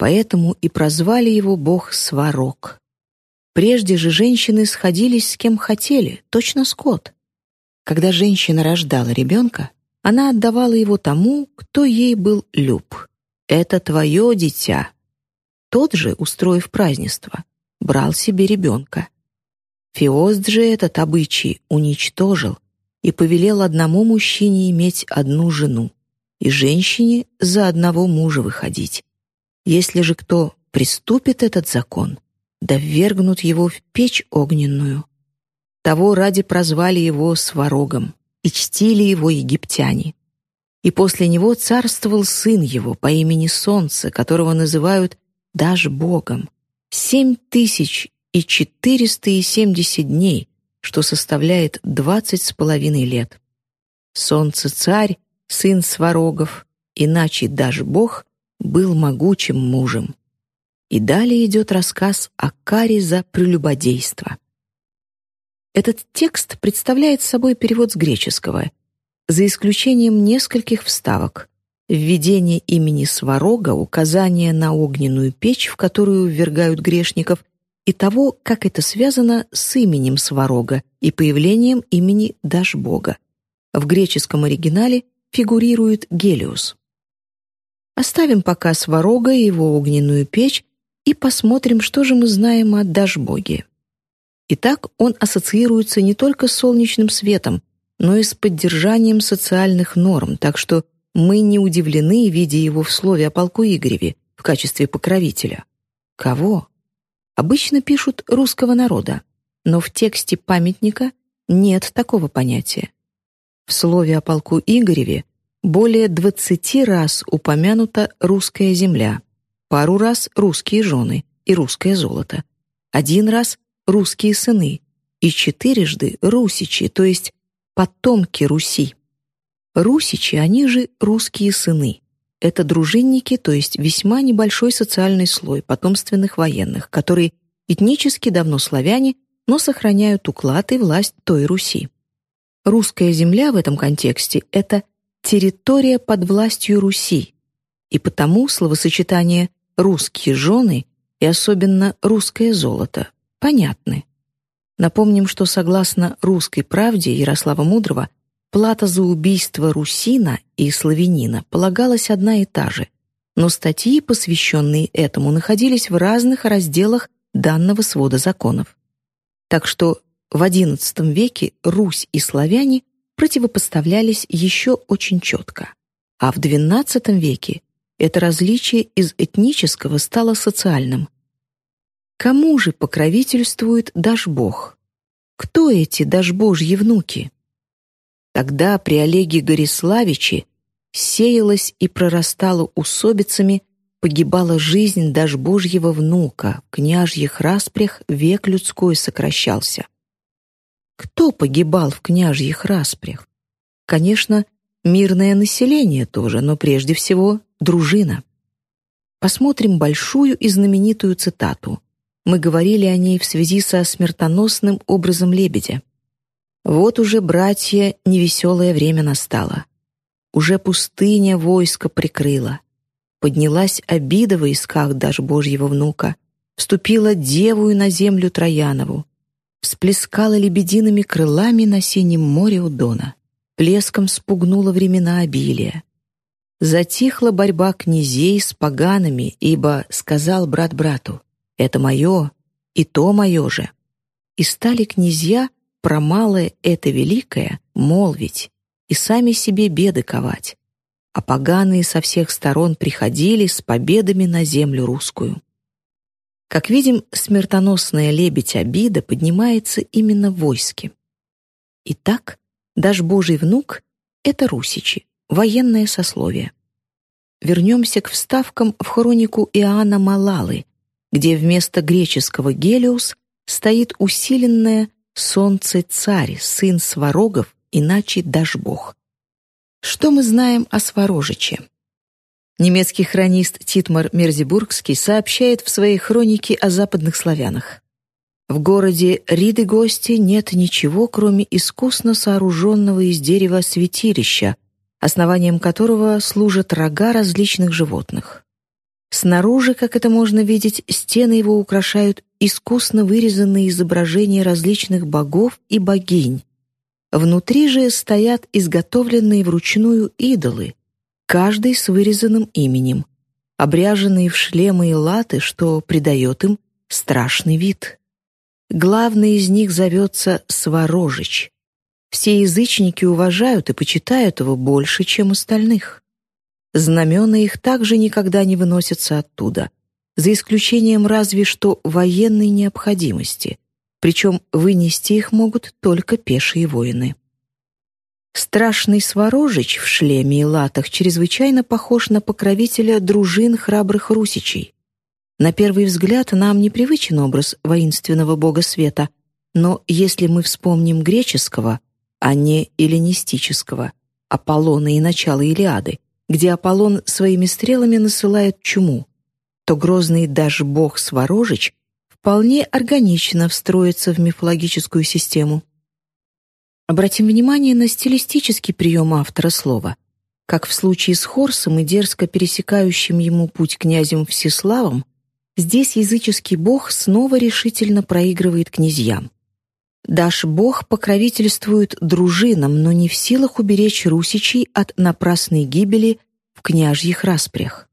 Поэтому и прозвали его бог Сварог. Прежде же женщины сходились с кем хотели, точно скот. Когда женщина рождала ребенка, она отдавала его тому, кто ей был люб. «Это твое дитя». Тот же, устроив празднество, брал себе ребенка. Феост же этот обычай уничтожил и повелел одному мужчине иметь одну жену и женщине за одного мужа выходить. Если же кто приступит этот закон, да ввергнут его в печь огненную. Того ради прозвали его Сварогом и чтили его египтяне. И после него царствовал сын его по имени Солнце, которого называют даже Богом. Семь тысяч и четыреста и семьдесят дней, что составляет двадцать с половиной лет. Солнце-царь, сын Сварогов, иначе даже Бог, был могучим мужем. И далее идет рассказ о каре за прелюбодейство. Этот текст представляет собой перевод с греческого, за исключением нескольких вставок. Введение имени Сварога, указание на огненную печь, в которую ввергают грешников, и того, как это связано с именем Сварога и появлением имени Дашбога. В греческом оригинале фигурирует Гелиус. Оставим пока Сварога и его огненную печь и посмотрим, что же мы знаем о Дашбоге. Итак, он ассоциируется не только с солнечным светом, но и с поддержанием социальных норм, так что мы не удивлены, видя его в слове о полку Игореве в качестве покровителя. Кого? Обычно пишут русского народа, но в тексте памятника нет такого понятия. В слове о полку Игореве более 20 раз упомянута русская земля, пару раз русские жены и русское золото, один раз русские сыны и четырежды русичи, то есть потомки Руси. Русичи, они же русские сыны. Это дружинники, то есть весьма небольшой социальный слой потомственных военных, которые этнически давно славяне, но сохраняют уклад и власть той Руси. Русская земля в этом контексте — это территория под властью Руси, и потому словосочетание «русские жены» и особенно «русское золото» понятны. Напомним, что согласно «Русской правде» Ярослава Мудрого Плата за убийство русина и славянина полагалась одна и та же, но статьи, посвященные этому, находились в разных разделах данного свода законов. Так что в XI веке Русь и славяне противопоставлялись еще очень четко, а в XII веке это различие из этнического стало социальным. Кому же покровительствует Дашбог? Кто эти Дашбожьи внуки? Тогда при Олеге Гориславиче сеялась и прорастала усобицами, погибала жизнь даже Божьего внука, княжьих распрях век людской сокращался. Кто погибал в княжьих распрях? Конечно, мирное население тоже, но прежде всего дружина. Посмотрим большую и знаменитую цитату. Мы говорили о ней в связи со смертоносным образом лебедя. Вот уже, братья, невеселое время настало. Уже пустыня войско прикрыла. Поднялась обида в войсках даже Божьего внука. Вступила девую на землю Троянову. Всплескала лебедиными крылами на синем море у Дона, плеском спугнула времена обилия. Затихла борьба князей с погаными, ибо сказал брат брату, «Это мое, и то мое же». И стали князья про малое это великое молвить и сами себе беды ковать. А поганые со всех сторон приходили с победами на землю русскую. Как видим, смертоносная лебедь обида поднимается именно в войске. Итак, Даш Божий внук — это русичи, военное сословие. Вернемся к вставкам в хронику Иоанна Малалы, где вместо греческого «гелиус» стоит усиленное «солнце-царь», сын сварогов, иначе Дашбог. Что мы знаем о Сварожиче? Немецкий хронист Титмар Мерзебургский сообщает в своей хронике о западных славянах. В городе Ридегости нет ничего, кроме искусно сооруженного из дерева святилища, основанием которого служат рога различных животных. Снаружи, как это можно видеть, стены его украшают искусно вырезанные изображения различных богов и богинь. Внутри же стоят изготовленные вручную идолы, каждый с вырезанным именем, обряженные в шлемы и латы, что придает им страшный вид. Главный из них зовется Сварожич, все язычники уважают и почитают его больше, чем остальных. Знамена их также никогда не выносятся оттуда, за исключением разве что военной необходимости, причем вынести их могут только пешие воины. Страшный Сварожич в шлеме и латах чрезвычайно похож на покровителя дружин храбрых русичей. На первый взгляд нам непривычен образ воинственного бога света, но если мы вспомним греческого — а не эллинистического, Аполлона и начала Илиады, где Аполлон своими стрелами насылает чуму, то грозный даже бог Сварожич вполне органично встроится в мифологическую систему. Обратим внимание на стилистический прием автора слова. Как в случае с Хорсом и дерзко пересекающим ему путь князем Всеславом, здесь языческий бог снова решительно проигрывает князьям. Даш Бог покровительствует дружинам, но не в силах уберечь русичей от напрасной гибели в княжьих распрях.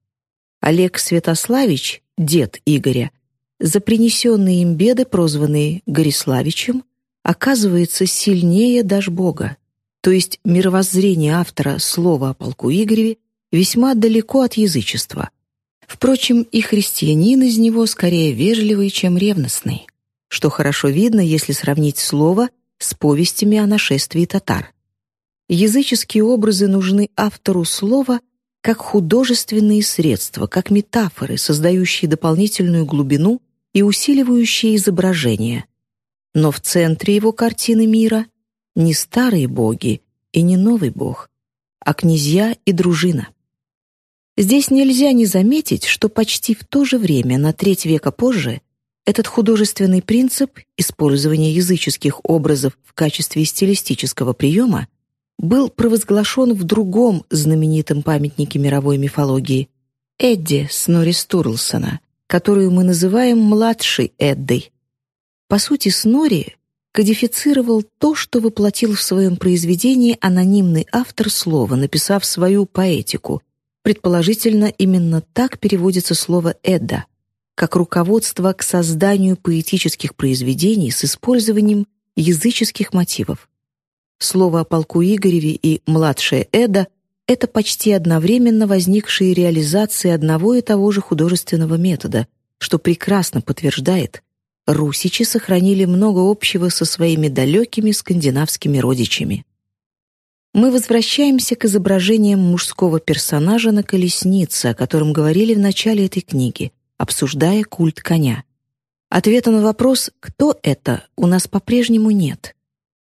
Олег Святославич, дед Игоря, за принесенные им беды, прозванные Гориславичем, оказывается сильнее Даш Бога, то есть мировоззрение автора слова о полку Игореве весьма далеко от язычества. Впрочем, и христианин из него скорее вежливый, чем ревностный что хорошо видно, если сравнить слово с повестями о нашествии татар. Языческие образы нужны автору слова как художественные средства, как метафоры, создающие дополнительную глубину и усиливающие изображение. Но в центре его картины мира не старые боги и не новый бог, а князья и дружина. Здесь нельзя не заметить, что почти в то же время, на треть века позже, этот художественный принцип использования языческих образов в качестве стилистического приема был провозглашен в другом знаменитом памятнике мировой мифологии — Эдди Снори Стурлсона, которую мы называем «младшей Эддой». По сути, Снори кодифицировал то, что воплотил в своем произведении анонимный автор слова, написав свою поэтику. Предположительно, именно так переводится слово «эдда» как руководство к созданию поэтических произведений с использованием языческих мотивов. Слово о полку Игореве и «младшая Эда» — это почти одновременно возникшие реализации одного и того же художественного метода, что прекрасно подтверждает, русичи сохранили много общего со своими далекими скандинавскими родичами. Мы возвращаемся к изображениям мужского персонажа на колеснице, о котором говорили в начале этой книги обсуждая культ коня. Ответа на вопрос «кто это?» у нас по-прежнему нет.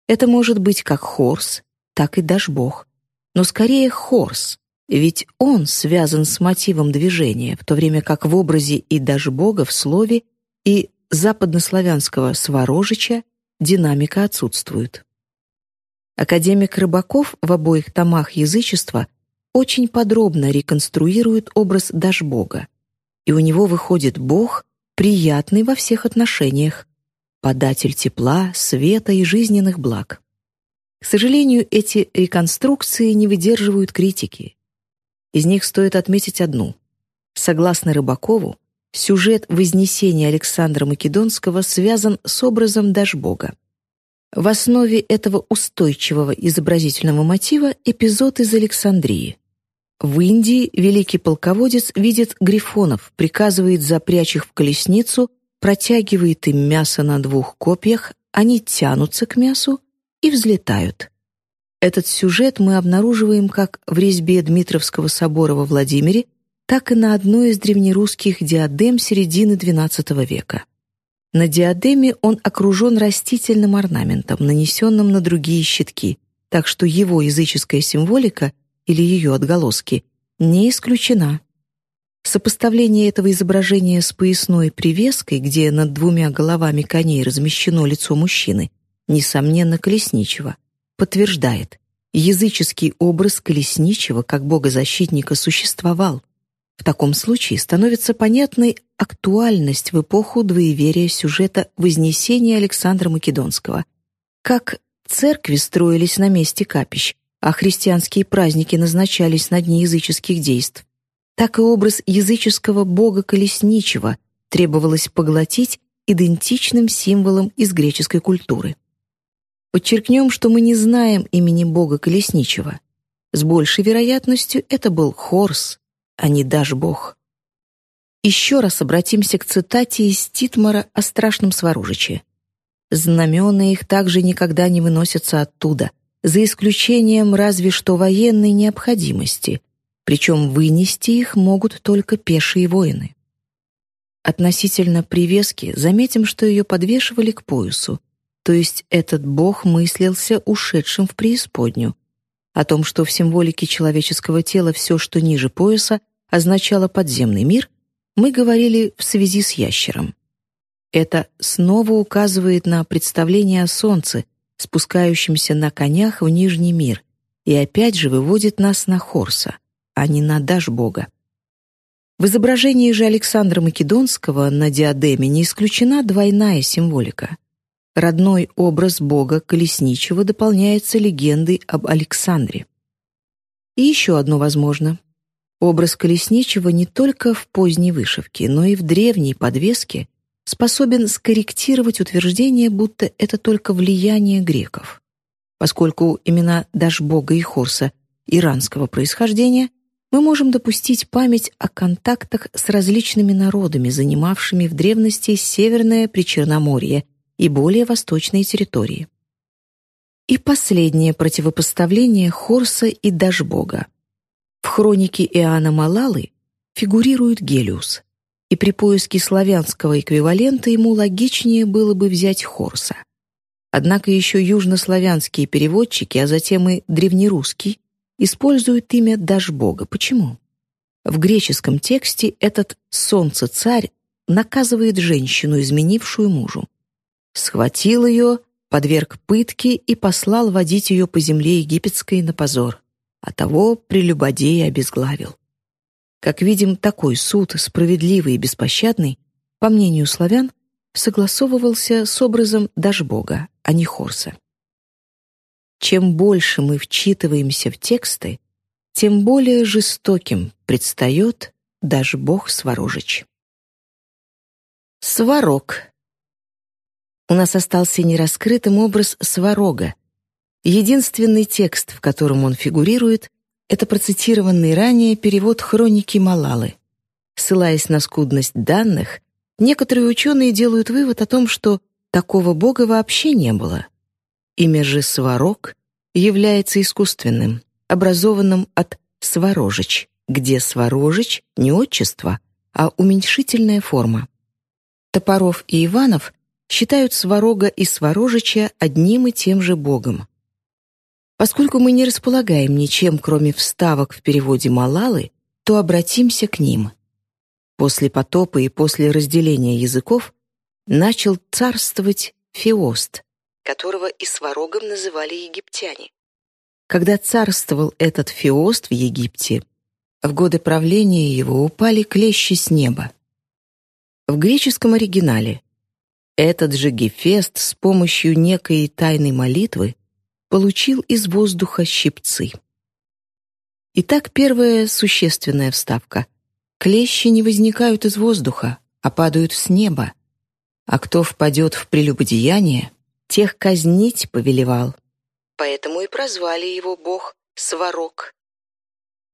Это может быть как Хорс, так и Дашбог. Но скорее Хорс, ведь он связан с мотивом движения, в то время как в образе и Дашбога в слове, и западнославянского Сварожича динамика отсутствует. Академик Рыбаков в обоих томах язычества очень подробно реконструирует образ Дашбога и у него выходит Бог, приятный во всех отношениях. податель тепла, света и жизненных благ. К сожалению, эти реконструкции не выдерживают критики. Из них стоит отметить одну. Согласно Рыбакову, сюжет Вознесения Александра Македонского связан с образом Дашбога. В основе этого устойчивого изобразительного мотива эпизод из Александрии. В Индии великий полководец видит грифонов, приказывает запрячь их в колесницу, протягивает им мясо на двух копьях, они тянутся к мясу и взлетают. Этот сюжет мы обнаруживаем как в резьбе Дмитровского собора во Владимире, так и на одной из древнерусских диадем середины XII века. На диадеме он окружен растительным орнаментом, нанесенным на другие щитки, так что его языческая символика или ее отголоски не исключена. Сопоставление этого изображения с поясной привеской, где над двумя головами коней размещено лицо мужчины, несомненно, колесничего, подтверждает, языческий образ колесничего как бога-защитника существовал. В таком случае становится понятной актуальность в эпоху двоеверия сюжета Вознесения Александра Македонского. Как церкви строились на месте капищ, а христианские праздники назначались на дни языческих действий, так и образ языческого бога Колесничего требовалось поглотить идентичным символом из греческой культуры. Подчеркнем, что мы не знаем имени бога Колесничего. С большей вероятностью это был Хорс, а не Даш-бог. Еще раз обратимся к цитате из Титмара о страшном Сваружиче. «Знамена их также никогда не выносятся оттуда, за исключением разве что военной необходимости, причем вынести их могут только пешие воины. Относительно привески заметим, что ее подвешивали к поясу, то есть этот бог мыслился ушедшим в преисподнюю. О том, что в символике человеческого тела все, что ниже пояса, означало подземный мир, мы говорили в связи с ящером. Это снова указывает на представление о солнце, спускающемся на конях в Нижний мир, и опять же выводит нас на Хорса, а не на Даш-бога. В изображении же Александра Македонского на диадеме не исключена двойная символика. Родной образ бога Колесничего дополняется легендой об Александре. И еще одно возможно. Образ Колесничего не только в поздней вышивке, но и в древней подвеске способен скорректировать утверждение, будто это только влияние греков. Поскольку имена Дашбога и Хорса иранского происхождения, мы можем допустить память о контактах с различными народами, занимавшими в древности Северное Причерноморье и более восточные территории. И последнее противопоставление Хорса и Дашбога. В хронике Иоанна Малалы фигурирует Гелиус, и при поиске славянского эквивалента ему логичнее было бы взять Хорса. Однако еще южнославянские переводчики, а затем и древнерусский, используют имя Дашбога. Почему? В греческом тексте этот «солнце-царь» наказывает женщину, изменившую мужу. Схватил ее, подверг пытке и послал водить ее по земле египетской на позор, а того прелюбодея обезглавил. Как видим, такой суд, справедливый и беспощадный, по мнению славян, согласовывался с образом Дашбога, а не Хорса. Чем больше мы вчитываемся в тексты, тем более жестоким предстает даже бог Сварожич. Сварог. У нас остался нераскрытым образ Сварога. Единственный текст, в котором он фигурирует, это процитированный ранее перевод хроники Малалы. Ссылаясь на скудность данных, некоторые ученые делают вывод о том, что такого бога вообще не было. Имя же Сварог является искусственным, образованным от Сварожич, где Сварожич — не отчество, а уменьшительная форма. Топоров и Иванов считают Сварога и Сварожича одним и тем же богом. Поскольку мы не располагаем ничем, кроме вставок в переводе Малалы, то обратимся к ним. После потопа и после разделения языков начал царствовать Феост, которого и сварогом называли египтяне. Когда царствовал этот Феост в Египте, в годы правления его упали клещи с неба. В греческом оригинале Этот же Гефест с помощью некой тайной молитвы получил из воздуха щипцы. Итак, первая существенная вставка. Клещи не возникают из воздуха, а падают с неба. А кто впадет в прелюбодеяние, тех казнить повелевал. Поэтому и прозвали его бог Сварог.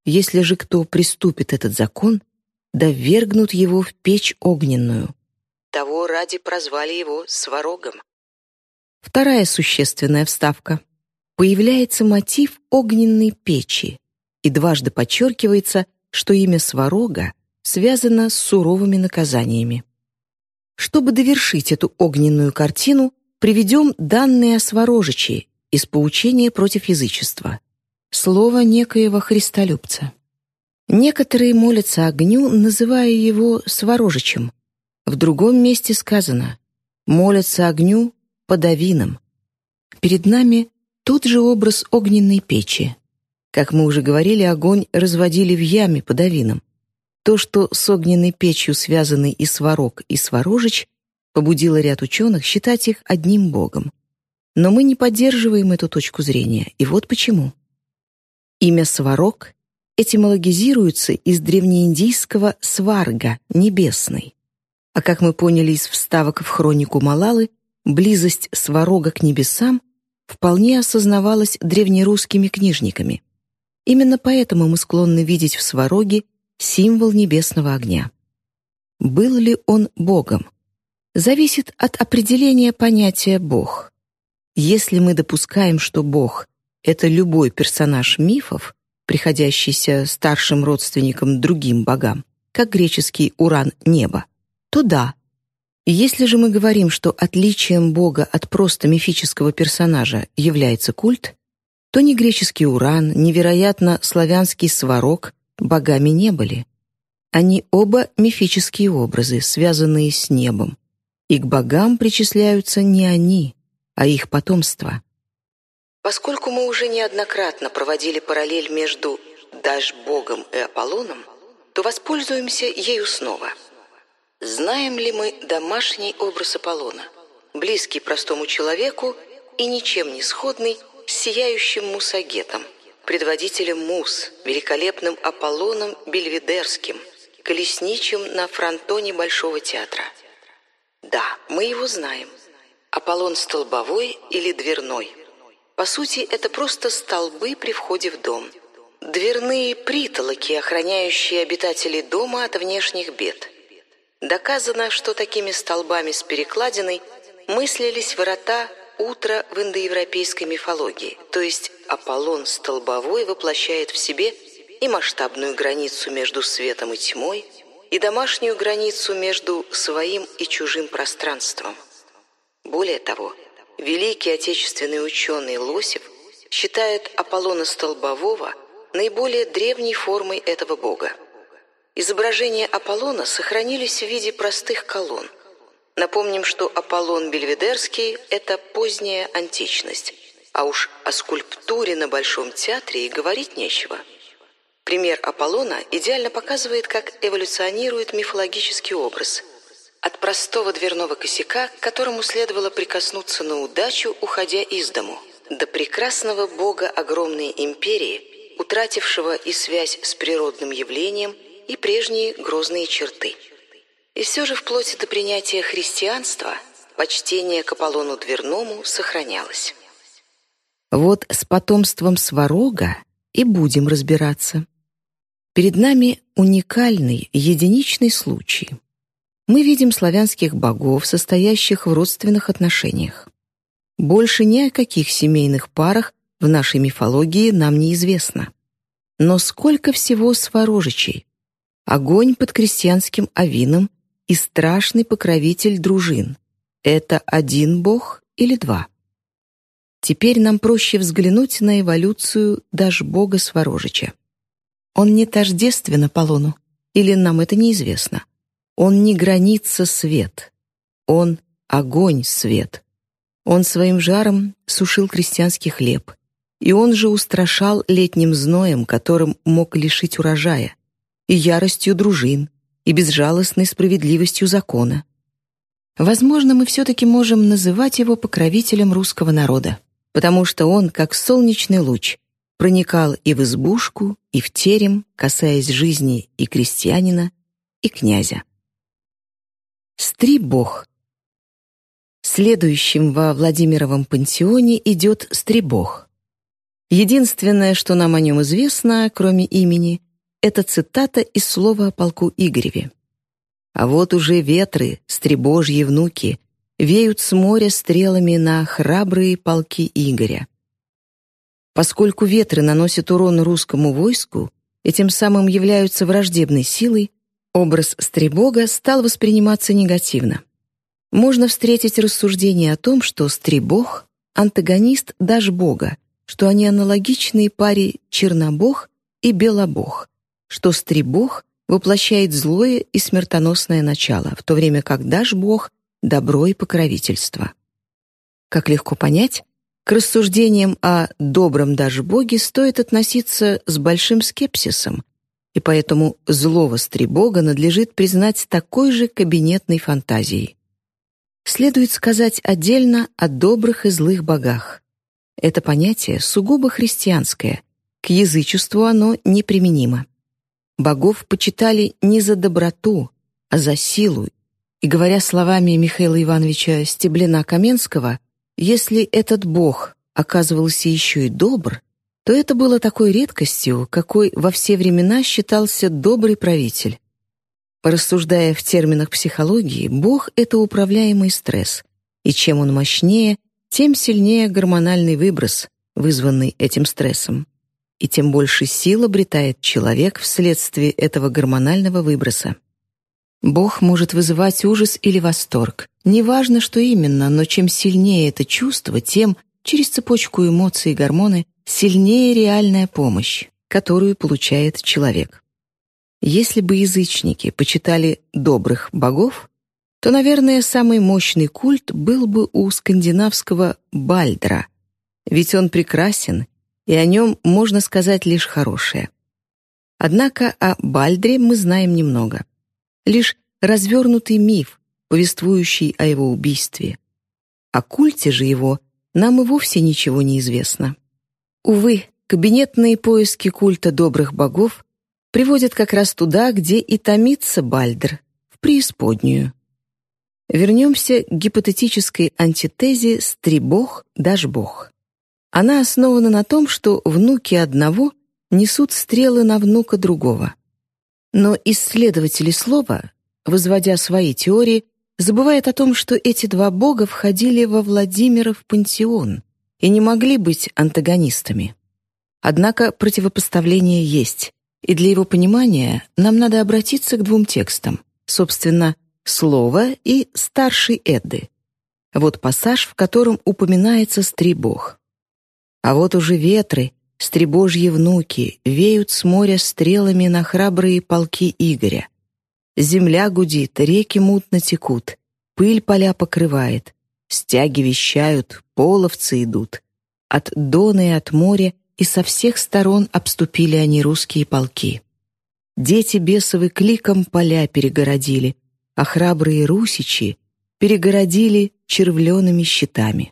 Если же кто приступит этот закон, да вергнут его в печь огненную. Того ради прозвали его Сварогом. Вторая существенная вставка. Появляется мотив огненной печи, и дважды подчеркивается, что имя Сварога связано с суровыми наказаниями. Чтобы довершить эту огненную картину, приведем данные о Сварожиче из поучения против язычества. Слово некоего христолюбца. Некоторые молятся огню, называя его Сворожичем. В другом месте сказано «молятся огню подавином». Перед нами тот же образ огненной печи. Как мы уже говорили, огонь разводили в яме подавином. То, что с огненной печью связаны и Сварог, и Сворожич, побудило ряд ученых считать их одним богом. Но мы не поддерживаем эту точку зрения, и вот почему. Имя Сварог этимологизируется из древнеиндийского «сварга» — «небесный». А как мы поняли из вставок в хронику Малалы, близость Сварога к небесам вполне осознавалась древнерусскими книжниками. Именно поэтому мы склонны видеть в Свароге символ небесного огня. Был ли он Богом? Зависит от определения понятия «Бог». Если мы допускаем, что Бог — это любой персонаж мифов, приходящийся старшим родственником другим богам, как греческий Уран — небо, то да. Если же мы говорим, что отличием бога от просто мифического персонажа является культ, то ни греческий Уран, ни, вероятно, славянский Сварог богами не были. Они оба мифические образы, связанные с небом, и к богам причисляются не они, а их потомство. Поскольку мы уже неоднократно проводили параллель между Даш-богом и Аполлоном, то воспользуемся ею снова. Знаем ли мы домашний образ Аполлона, близкий простому человеку и ничем не сходный с сияющим Мусагетом, предводителем Мус, великолепным Аполлоном Бельведерским, колесничим на фронтоне Большого театра? Да, мы его знаем. Аполлон столбовой или дверной – по сути, это просто столбы при входе в дом. Дверные притолоки, охраняющие обитателей дома от внешних бед. Доказано, что такими столбами с перекладиной мыслились врата утра в индоевропейской мифологии, то есть Аполлон столбовой воплощает в себе и масштабную границу между светом и тьмой, и домашнюю границу между своим и чужим пространством. Более того, великий отечественный ученый Лосев считает Аполлона Столбового наиболее древней формой этого бога. Изображения Аполлона сохранились в виде простых колонн. Напомним, что Аполлон Бельведерский – это поздняя античность, а уж о скульптуре на Большом театре и говорить нечего. Пример Аполлона идеально показывает, как эволюционирует мифологический образ – от простого дверного косяка, к которому следовало прикоснуться на удачу, уходя из дому, до прекрасного бога огромной империи, утратившего и связь с природным явлением, и прежние грозные черты. И все же вплоть до принятия христианства почтение к Аполлону Дверному сохранялось. Вот с потомством Сварога и будем разбираться. Перед нами уникальный, единичный случай — мы видим славянских богов, состоящих в родственных отношениях. Больше ни о каких семейных парах в нашей мифологии нам неизвестно. Но сколько всего сворожичей? Огонь под крестьянским авином и страшный покровитель дружин. Это один бог или два? Теперь нам проще взглянуть на эволюцию даже бога Сворожича. Он не тождествен Аполлону, или нам это неизвестно. Он не граница свет. Он — огонь свет. Он своим жаром сушил крестьянский хлеб. И он же устрашал летним зноем, которым мог лишить урожая, и яростью дружин, и безжалостной справедливостью закона. возможно, мы все-таки можем называть его покровителем русского народа, потому что он, как солнечный луч, проникал и в избушку, и в терем, касаясь жизни и крестьянина, и князя. Стрибог. Следующим во Владимировом пансионе идет Стрибог. Единственное, что нам о нем известно, кроме имени, это цитата из слова о полку Игореве. «А вот уже ветры, стребожьи внуки, веют с моря стрелами на храбрые полки Игоря». Поскольку ветры наносят урон русскому войску и тем самым являются враждебной силой, образ Стребога стал восприниматься негативно. Можно встретить рассуждение о том, что Стребог — антагонист Дашбога, что они аналогичны паре Чернобог и Белобог, что Стребог воплощает злое и смертоносное начало, в то время как Дашбог — добро и покровительство. Как легко понять, к рассуждениям о добром Дашбоге стоит относиться с большим скепсисом, и поэтому злого Стребога надлежит признать такой же кабинетной фантазией. Следует сказать отдельно о добрых и злых богах. Это понятие сугубо христианское, к язычеству оно неприменимо. Богов почитали не за доброту, а за силу, и, говоря словами Михаила Ивановича Стеблина-Каменского, если этот бог оказывался еще и добр, то это было такой редкостью, какой во все времена считался добрый правитель. Рассуждая в терминах психологии, Бог — это управляемый стресс, и чем он мощнее, тем сильнее гормональный выброс, вызванный этим стрессом, и тем больше сил обретает человек вследствие этого гормонального выброса. Бог может вызывать ужас или восторг. Неважно, что именно, но чем сильнее это чувство, тем, через цепочку эмоций и гормоны, сильнее реальная помощь, которую получает человек. Если бы язычники почитали добрых богов, то, наверное, самый мощный культ был бы у скандинавского Бальдра, ведь он прекрасен, и о нем можно сказать лишь хорошее. Однако о Бальдре мы знаем немного. Лишь развернутый миф, повествующий о его убийстве. О культе же его нам и вовсе ничего не известно. Увы, кабинетные поиски культа добрых богов приводят как раз туда, где и томится Бальдр, в преисподнюю. Вернемся к гипотетической антитезе «стрибог-дашбог». Она основана на том, что внуки одного несут стрелы на внука другого. Но исследователи слова, возводя свои теории, забывают о том, что эти два бога входили во Владимиров пантеон, и не могли быть антагонистами. Однако противопоставление есть, и для его понимания нам надо обратиться к двум текстам, собственно, «Слово» и «Старший Эдды». Вот пассаж, в котором упоминается стребог. «А вот уже ветры, стребожьи внуки, веют с моря стрелами на храбрые полки Игоря. Земля гудит, реки мутно текут, пыль поля покрывает, Стяги вещают, половцы идут. От дона и от моря и со всех сторон обступили они русские полки. Дети бесовы кликом поля перегородили, а храбрые русичи перегородили червленными щитами.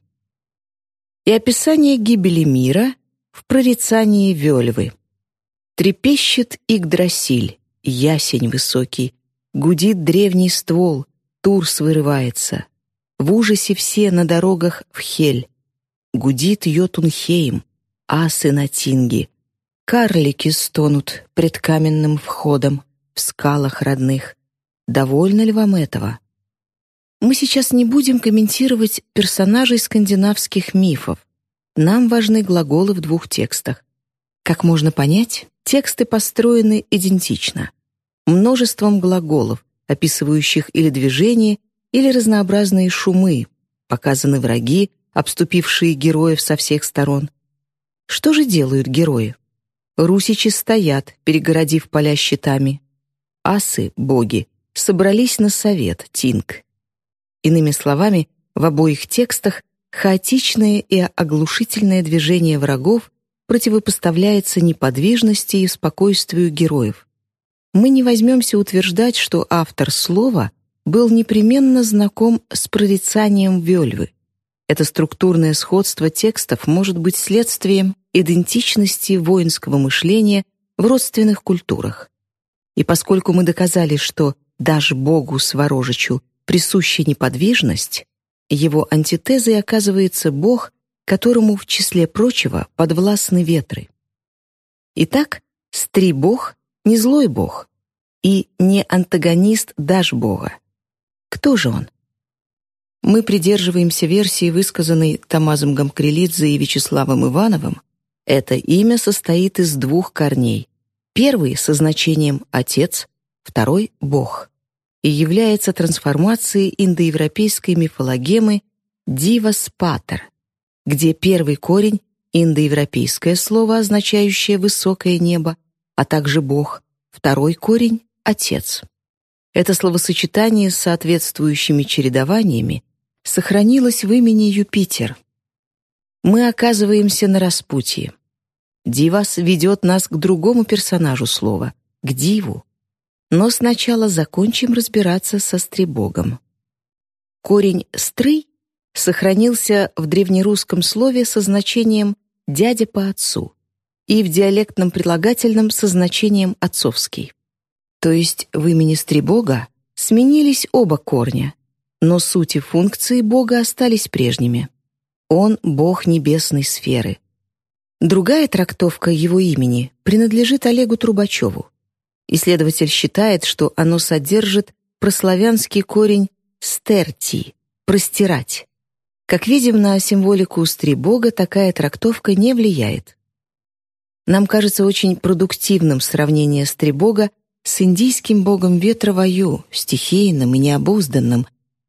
И описание гибели мира в прорицании Вельвы. Трепещет Игдрасиль, ясень высокий, гудит древний ствол, Турс вырывается, в ужасе все на дорогах в Хель. Гудит Йотунхейм, асы на Тинге. Карлики стонут пред каменным входом в скалах родных. Довольно ли вам этого? Мы сейчас не будем комментировать персонажей скандинавских мифов. Нам важны глаголы в двух текстах. Как можно понять, тексты построены идентично. Множеством глаголов, описывающих или движение, или разнообразные шумы, показаны враги, обступившие героев со всех сторон. Что же делают герои? Русичи стоят, перегородив поля щитами. Асы, боги, собрались на совет, Тинг. Иными словами, в обоих текстах хаотичное и оглушительное движение врагов противопоставляется неподвижности и спокойствию героев. Мы не возьмемся утверждать, что автор слова был непременно знаком с прорицанием Вельвы. Это структурное сходство текстов может быть следствием идентичности воинского мышления в родственных культурах. И поскольку мы доказали, что даже Богу Сворожичу присуща неподвижность, его антитезой оказывается Бог, которому, в числе прочего, подвластны ветры. Итак, Стри-бог — не злой бог и не антагонист Даш-бога. Кто же он? Мы придерживаемся версии, высказанной Тамазом Гамкрилидзе и Вячеславом Ивановым. Это имя состоит из двух корней. Первый — со значением «отец», второй — «бог» и является трансформацией индоевропейской мифологемы «дивас патер», где первый корень — индоевропейское слово, означающее «высокое небо», а также бог, второй корень — отец. Это словосочетание с соответствующими чередованиями сохранилось в имени Юпитер. Мы оказываемся на распутье. Дивас ведет нас к другому персонажу слова — к диву, но сначала закончим разбираться со стребогом. Корень «стрый» сохранился в древнерусском слове со значением «дядя по отцу» и в диалектном прилагательном со значением «отцовский». То есть в имени Стребога сменились оба корня, но суть и функции Бога остались прежними. Он — Бог небесной сферы. Другая трактовка его имени принадлежит Олегу Трубачеву. Исследователь считает, что оно содержит прославянский корень «стерти» — «простирать». Как видим, на символику бога такая трактовка не влияет. Нам кажется очень продуктивным сравнение стребога с индийским богом ветра Ваю, стихийным и необузданным.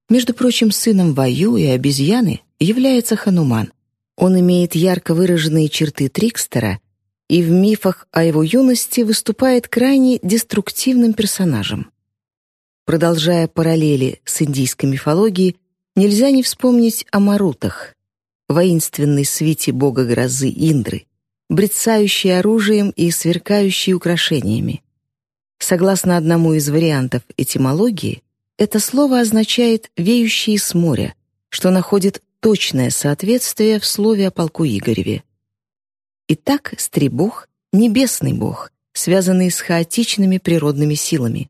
Между прочим, сыном Ваю и обезьяны является Хануман. Он имеет ярко выраженные черты Трикстера и в мифах о его юности выступает крайне деструктивным персонажем. Продолжая параллели с индийской мифологией, нельзя не вспомнить о марутах, воинственной свите бога грозы Индры, брецающей оружием и сверкающей украшениями. Согласно одному из вариантов этимологии, это слово означает «веющие с моря», что находит точное соответствие в слове о полку Игореве. Итак, Стребог — небесный бог, связанный с хаотичными природными силами.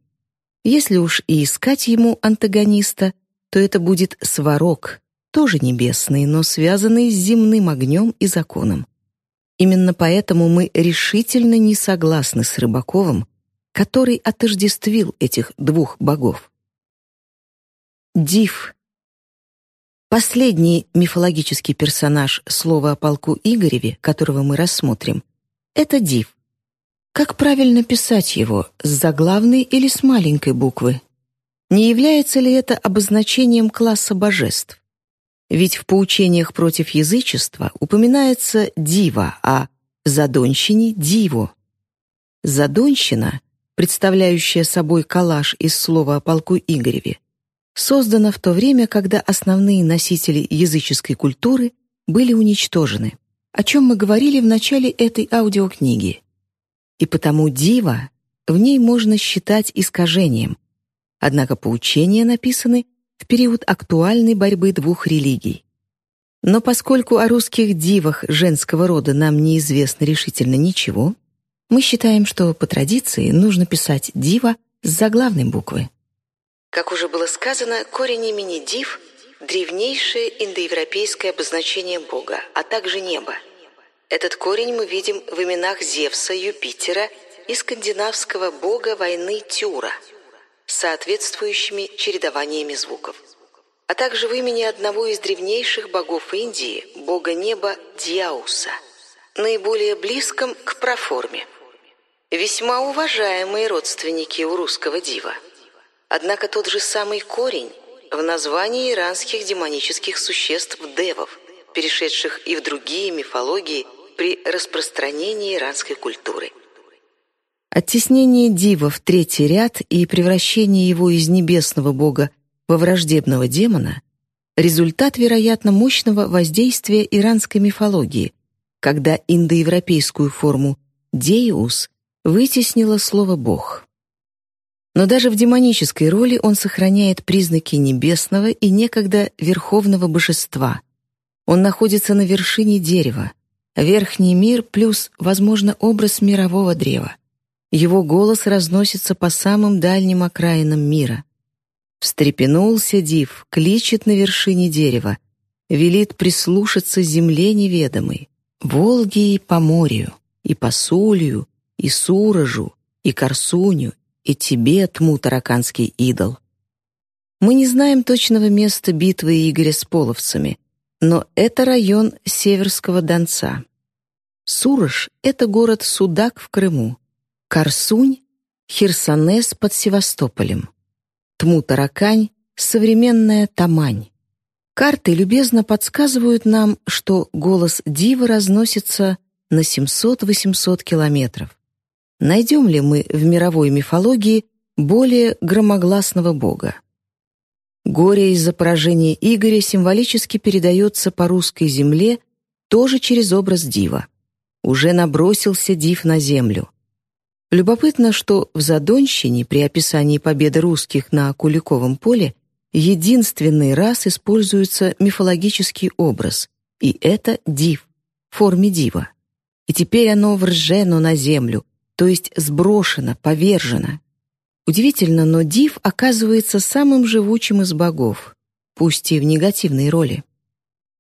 Если уж и искать ему антагониста, то это будет Сварог, тоже небесный, но связанный с земным огнем и законом. Именно поэтому мы решительно не согласны с Рыбаковым, который отождествил этих двух богов. Див Последний мифологический персонаж слова о полку Игореве, которого мы рассмотрим, это Див. Как правильно писать его, с заглавной или с маленькой буквы? Не является ли это обозначением класса божеств? Ведь в поучениях против язычества упоминается дива, а задонщине — диво. Задонщина, представляющая собой коллаж из слова о полку Игореве, создана в то время, когда основные носители языческой культуры были уничтожены, о чем мы говорили в начале этой аудиокниги. И потому дива в ней можно считать искажением, однако поучения написаны в период актуальной борьбы двух религий. Но поскольку о русских дивах женского рода нам неизвестно решительно ничего, мы считаем, что по традиции нужно писать «дива» с заглавной буквы. Как уже было сказано, корень имени Див – древнейшее индоевропейское обозначение Бога, а также неба. Этот корень мы видим в именах Зевса, Юпитера и скандинавского бога войны Тюра с соответствующими чередованиями звуков, а также в имени одного из древнейших богов Индии, бога неба Дьяуса, наиболее близком к проформе. Весьма уважаемые родственники у русского дива – Однако тот же самый корень в названии иранских демонических существ девов, перешедших и в другие мифологии при распространении иранской культуры. Оттеснение дива в третий ряд и превращение его из небесного бога во враждебного демона — результат, вероятно, мощного воздействия иранской мифологии, когда индоевропейскую форму «деус» вытеснило слово «бог». Но даже в демонической роли он сохраняет признаки небесного и некогда верховного божества. Он находится на вершине дерева, верхний мир плюс, возможно, образ мирового древа. Его голос разносится по самым дальним окраинам мира. Встрепенулся див, кличет на вершине дерева, велит прислушаться земле неведомой, Волге и по морю, и по Сулью, и Суражу, и Корсуню, и тебе, тму тараканский идол. Мы не знаем точного места битвы Игоря с половцами, но это район Северского Донца. Сурож — это город Судак в Крыму. Корсунь — Херсонес под Севастополем. Тму-Таракань — современная Тамань. Карты любезно подсказывают нам, что голос дива разносится на 700-800 километров. Найдем ли мы в мировой мифологии более громогласного бога? Горе из-за поражения Игоря символически передается по русской земле тоже через образ дива. Уже набросился див на землю. Любопытно, что в Задонщине при описании победы русских на Куликовом поле единственный раз используется мифологический образ, и это див, в форме дива. И теперь оно вржено на землю, то есть сброшено, повержено. Удивительно, но див оказывается самым живучим из богов, пусть и в негативной роли.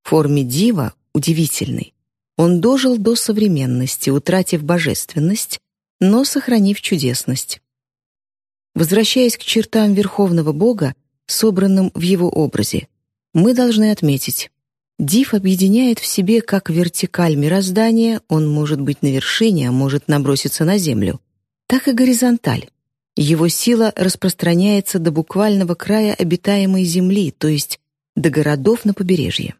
В форме дива удивительный. Он дожил до современности, утратив божественность, но сохранив чудесность. Возвращаясь к чертам Верховного Бога, собранным в его образе, мы должны отметить, Див объединяет в себе как вертикаль мироздания, он может быть на вершине, а может наброситься на землю, так и горизонталь. Его сила распространяется до буквального края обитаемой земли, то есть до городов на побережье.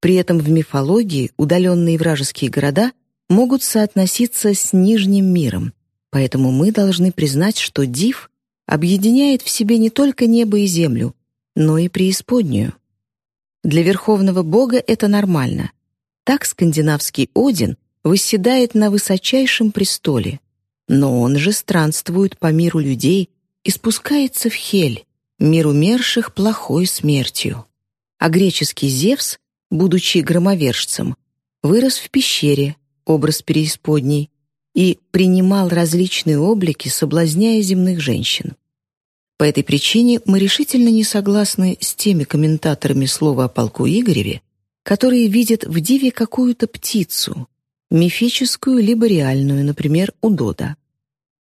При этом в мифологии удаленные вражеские города могут соотноситься с Нижним миром, поэтому мы должны признать, что Див объединяет в себе не только небо и землю, но и преисподнюю. Для верховного бога это нормально. Так скандинавский Один восседает на высочайшем престоле, но он же странствует по миру людей и спускается в Хель, мир умерших плохой смертью. А греческий Зевс, будучи громовержцем, вырос в пещере, образ преисподней, и принимал различные облики, соблазняя земных женщин. По этой причине мы решительно не согласны с теми комментаторами слова о полку Игореве, которые видят в Диве какую-то птицу, мифическую либо реальную, например, Удода.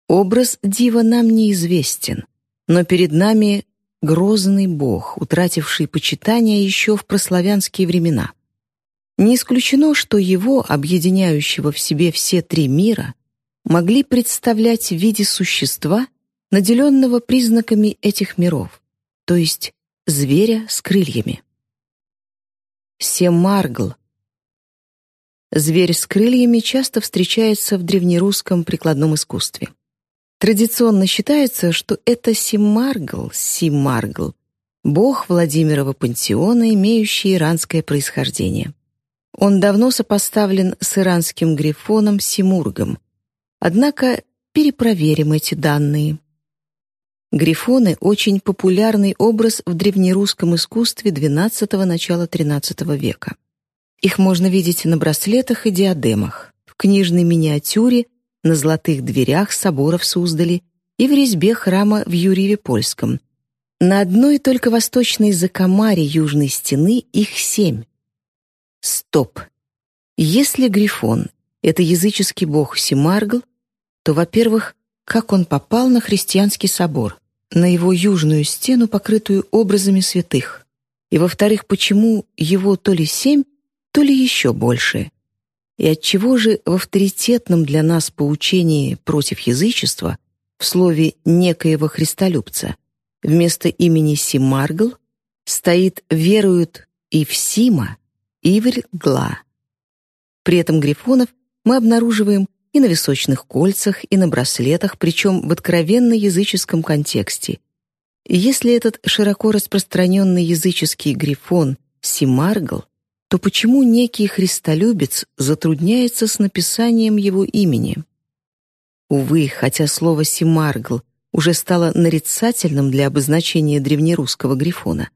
Образ Дива нам неизвестен, но перед нами грозный бог, утративший почитание еще в прославянские времена. Не исключено, что его, объединяющего в себе все три мира, могли представлять в виде существа, наделенного признаками этих миров, то есть зверя с крыльями. Семаргл. Зверь с крыльями часто встречается в древнерусском прикладном искусстве. Традиционно считается, что это Симаргл, Симаргл, бог Владимирова пантеона, имеющий иранское происхождение. Он давно сопоставлен с иранским грифоном Симургом. Однако перепроверим эти данные. Грифоны — очень популярный образ в древнерусском искусстве XII – начала XIII века. Их можно видеть на браслетах и диадемах, в книжной миниатюре, на золотых дверях собора в Суздале и в резьбе храма в Юрьеве-Польском. На одной только восточной закомаре южной стены их семь. Стоп. Если Грифон — это языческий бог Симаргл, то, во-первых, как он попал на христианский собор, на его южную стену, покрытую образами святых? И, во-вторых, почему его то ли семь, то ли еще больше? И отчего же в авторитетном для нас поучении против язычества в слове некоего христолюбца вместо имени Симаргл стоит «веруют и в Сима», Иврь-Гла. При этом грифонов мы обнаруживаем и на височных кольцах, и на браслетах, причем в откровенно языческом контексте. Если этот широко распространенный языческий грифон — Симаргл, то почему некий христолюбец затрудняется с написанием его имени? Увы, хотя слово «симаргл» уже стало нарицательным для обозначения древнерусского грифона,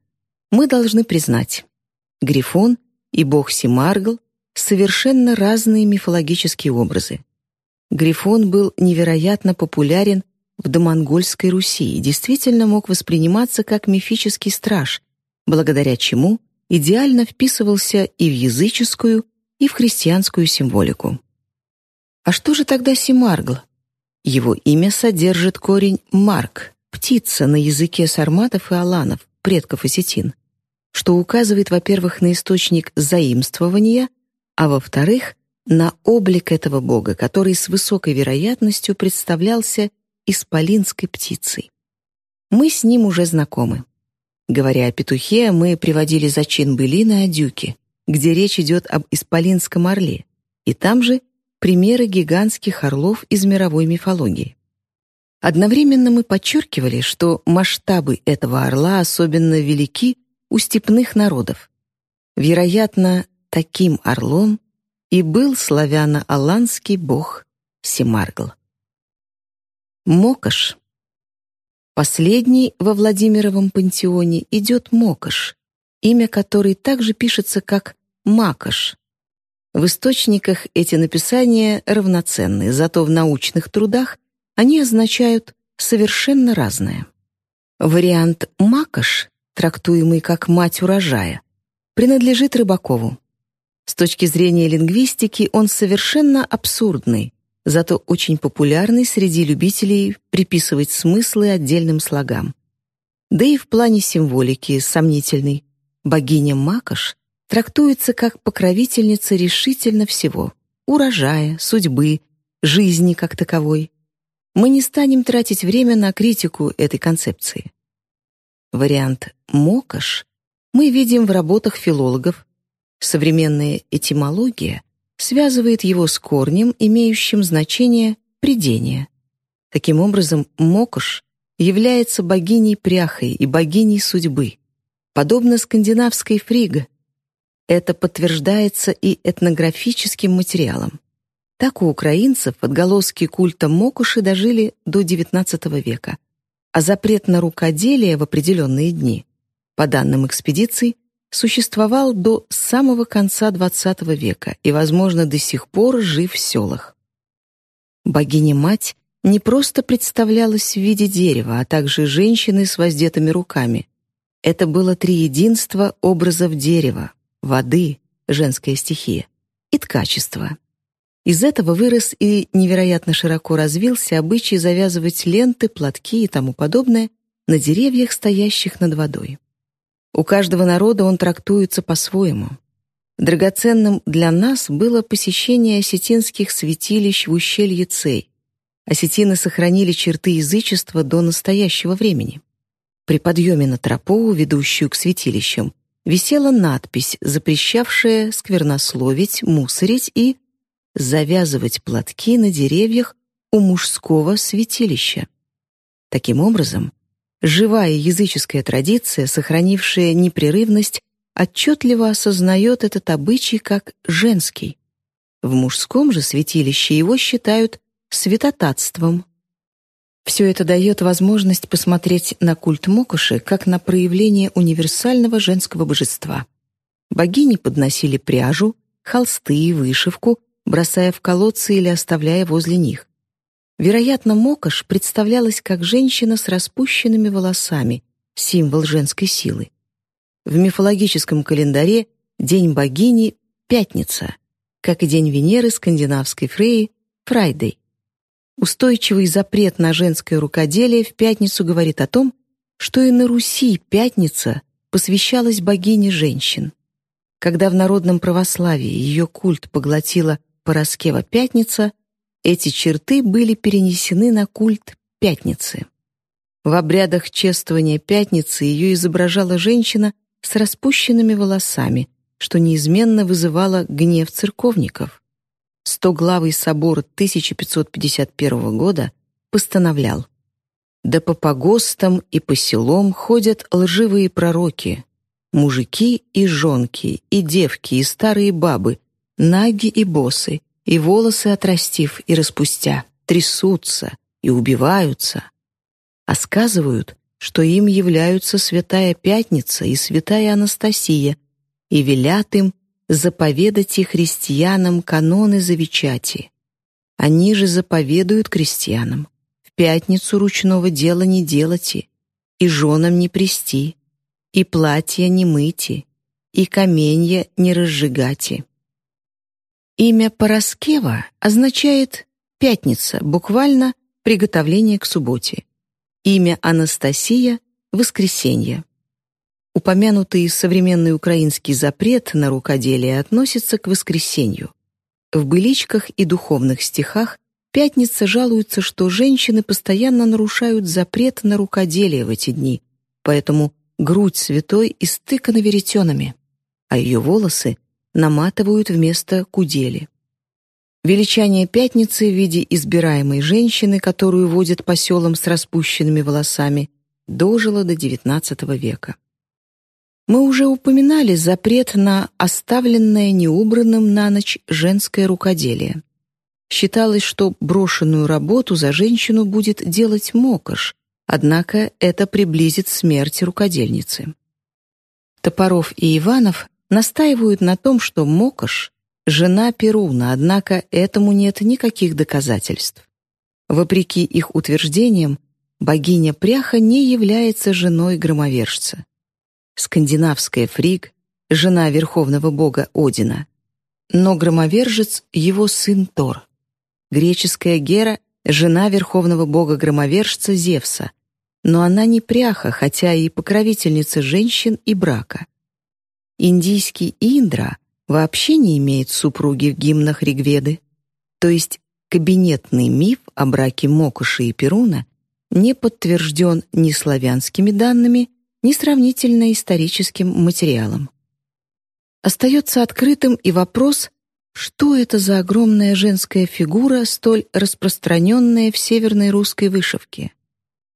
мы должны признать, грифон и бог Симаргл — совершенно разные мифологические образы. Грифон был невероятно популярен в домонгольской Руси и действительно мог восприниматься как мифический страж, благодаря чему идеально вписывался и в языческую, и в христианскую символику. А что же тогда Симаргл? Его имя содержит корень «марк» — птица на языке сарматов и аланов, предков осетин, что указывает, во-первых, на источник заимствования, а во-вторых, на облик этого бога, который с высокой вероятностью представлялся исполинской птицей. Мы с ним уже знакомы. Говоря о петухе, мы приводили зачин былины о дюке, где речь идет об исполинском орле, и там же примеры гигантских орлов из мировой мифологии. Одновременно мы подчеркивали, что масштабы этого орла особенно велики у степных народов. Вероятно, таким орлом и был славяно-аланский бог Семаргл. Мокош. Последний во Владимировом пантеоне идет Мокош, имя которой также пишется как Макош. В источниках эти написания равноценны, зато в научных трудах они означают совершенно разное. Вариант «макош», трактуемый как «мать урожая», принадлежит Рыбакову. С точки зрения лингвистики он совершенно абсурдный, зато очень популярный среди любителей приписывать смыслы отдельным слогам. Да и в плане символики сомнительный. Богиня Макош трактуется как покровительница решительно всего — урожая, судьбы, жизни как таковой. Мы не станем тратить время на критику этой концепции. Вариант «мокош» мы видим в работах филологов, Современная этимология связывает его с корнем, имеющим значение «придение». Таким образом, Мокош является богиней-пряхой и богиней судьбы, подобно скандинавской фрига. Это подтверждается и этнографическим материалом. Так у украинцев отголоски культа Мокуши дожили до XIX века, а запрет на рукоделие в определенные дни, по данным экспедиций, существовал до самого конца XX века и, возможно, до сих пор жив в селах. Богиня-мать не просто представлялась в виде дерева, а также женщины с воздетыми руками. Это было триединство образов дерева, воды, женская стихия, и ткачества. Из этого вырос и невероятно широко развился обычай завязывать ленты, платки и тому подобное на деревьях, стоящих над водой. У каждого народа он трактуется по-своему. Драгоценным для нас было посещение осетинских святилищ в ущелье Цей. Осетины сохранили черты язычества до настоящего времени. При подъеме на тропу, ведущую к святилищам, висела надпись, запрещавшая сквернословить, мусорить и завязывать платки на деревьях у мужского святилища. Таким образом, Живая языческая традиция, сохранившая непрерывность, отчетливо осознает этот обычай как женский. В мужском же святилище его считают святотатством. Все это дает возможность посмотреть на культ Мокоши как на проявление универсального женского божества. Богини подносили пряжу, холсты и вышивку, бросая в колодцы или оставляя возле них. Вероятно, Мокош представлялась как женщина с распущенными волосами, символ женской силы. В мифологическом календаре День богини — пятница, как и День Венеры скандинавской Фреи — Фрайдей. Устойчивый запрет на женское рукоделие в пятницу говорит о том, что и на Руси пятница посвящалась богине женщин. Когда в народном православии ее культ поглотила Пороскева пятница, эти черты были перенесены на культ Пятницы. В обрядах чествования Пятницы ее изображала женщина с распущенными волосами, что неизменно вызывало гнев церковников. Стоглавый собор 1551 года постановлял «Да по погостам и по селам ходят лживые пророки, мужики и жонки, и девки, и старые бабы, наги и босы, и волосы отрастив и распустя, трясутся и убиваются. а сказывают, что им являются Святая Пятница и Святая Анастасия и велят им заповедать и христианам каноны завечати. Они же заповедуют крестьянам в пятницу ручного дела не делайте, и женам не прести, и платья не мыти, и каменья не разжигати. Имя Пороскева означает «пятница», буквально «приготовление к субботе». Имя Анастасия — «воскресенье». Упомянутый современный украинский запрет на рукоделие относится к воскресенью. В быличках и духовных стихах Пятница жалуется, что женщины постоянно нарушают запрет на рукоделие в эти дни, поэтому грудь святой истыкана веретенами, а ее волосы наматывают вместо кудели. Величание пятницы в виде избираемой женщины, которую водят по селам с распущенными волосами, дожило до XIX века. Мы уже упоминали запрет на оставленное неубранным на ночь женское рукоделие. Считалось, что брошенную работу за женщину будет делать мокош, однако это приблизит смерть рукодельницы. Топоров и Иванов настаивают на том, что мокош — жена Перуна, однако этому нет никаких доказательств. Вопреки их утверждениям, богиня Пряха не является женой громовержца скандинавская Фриг, жена верховного бога Одина, но громовержец — его сын Тор. Греческая Гера — жена верховного бога-громовержца Зевса, но она не пряха, хотя и покровительница женщин и брака. Индийский Индра вообще не имеет супруги в гимнах Ригведы, то есть кабинетный миф о браке Мокуши и Перуна не подтвержден ни славянскими данными, ни сравнительно историческим материалом. Остается открытым и вопрос, что это за огромная женская фигура, столь распространенная в северной русской вышивке.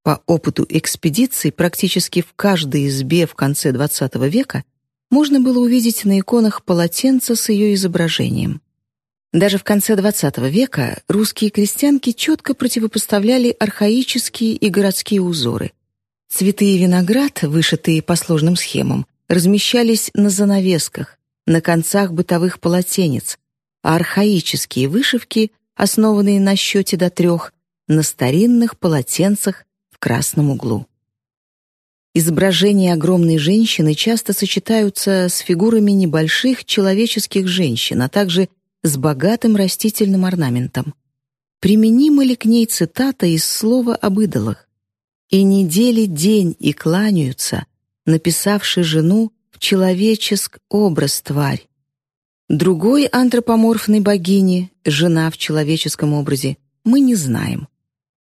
По опыту экспедиций практически в каждой избе в конце XX века можно было увидеть на иконах полотенца с ее изображением. Даже в конце XX века русские крестьянки четко противопоставляли архаические и городские узоры — Цветы и виноград, вышитые по сложным схемам, размещались на занавесках, на концах бытовых полотенец, а архаические вышивки, основанные на счете до трех, на старинных полотенцах в красном углу. Изображения огромной женщины часто сочетаются с фигурами небольших человеческих женщин, а также с богатым растительным орнаментом. Применима ли к ней цитата из слова об идолах? и недели день и кланяются, написавши жену в человеческ образ тварь. Другой антропоморфной богини, жена в человеческом образе, мы не знаем.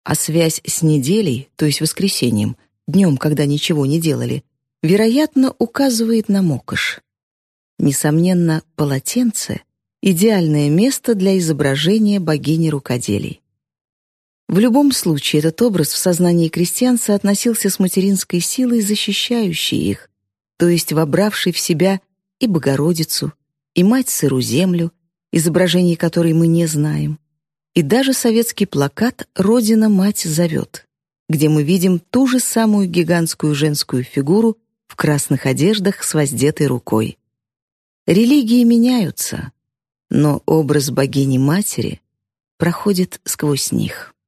А связь с неделей, то есть воскресеньем, днем, когда ничего не делали, вероятно, указывает на мокош. Несомненно, полотенце — идеальное место для изображения богини рукоделий. В любом случае, этот образ в сознании крестьян соотносился с материнской силой, защищающей их, то есть вобравшей в себя и Богородицу, и Мать Сыру Землю, изображений которой мы не знаем, и даже советский плакат «Родина-мать зовет», где мы видим ту же самую гигантскую женскую фигуру в красных одеждах с воздетой рукой. Религии меняются, но образ богини-матери проходит сквозь них.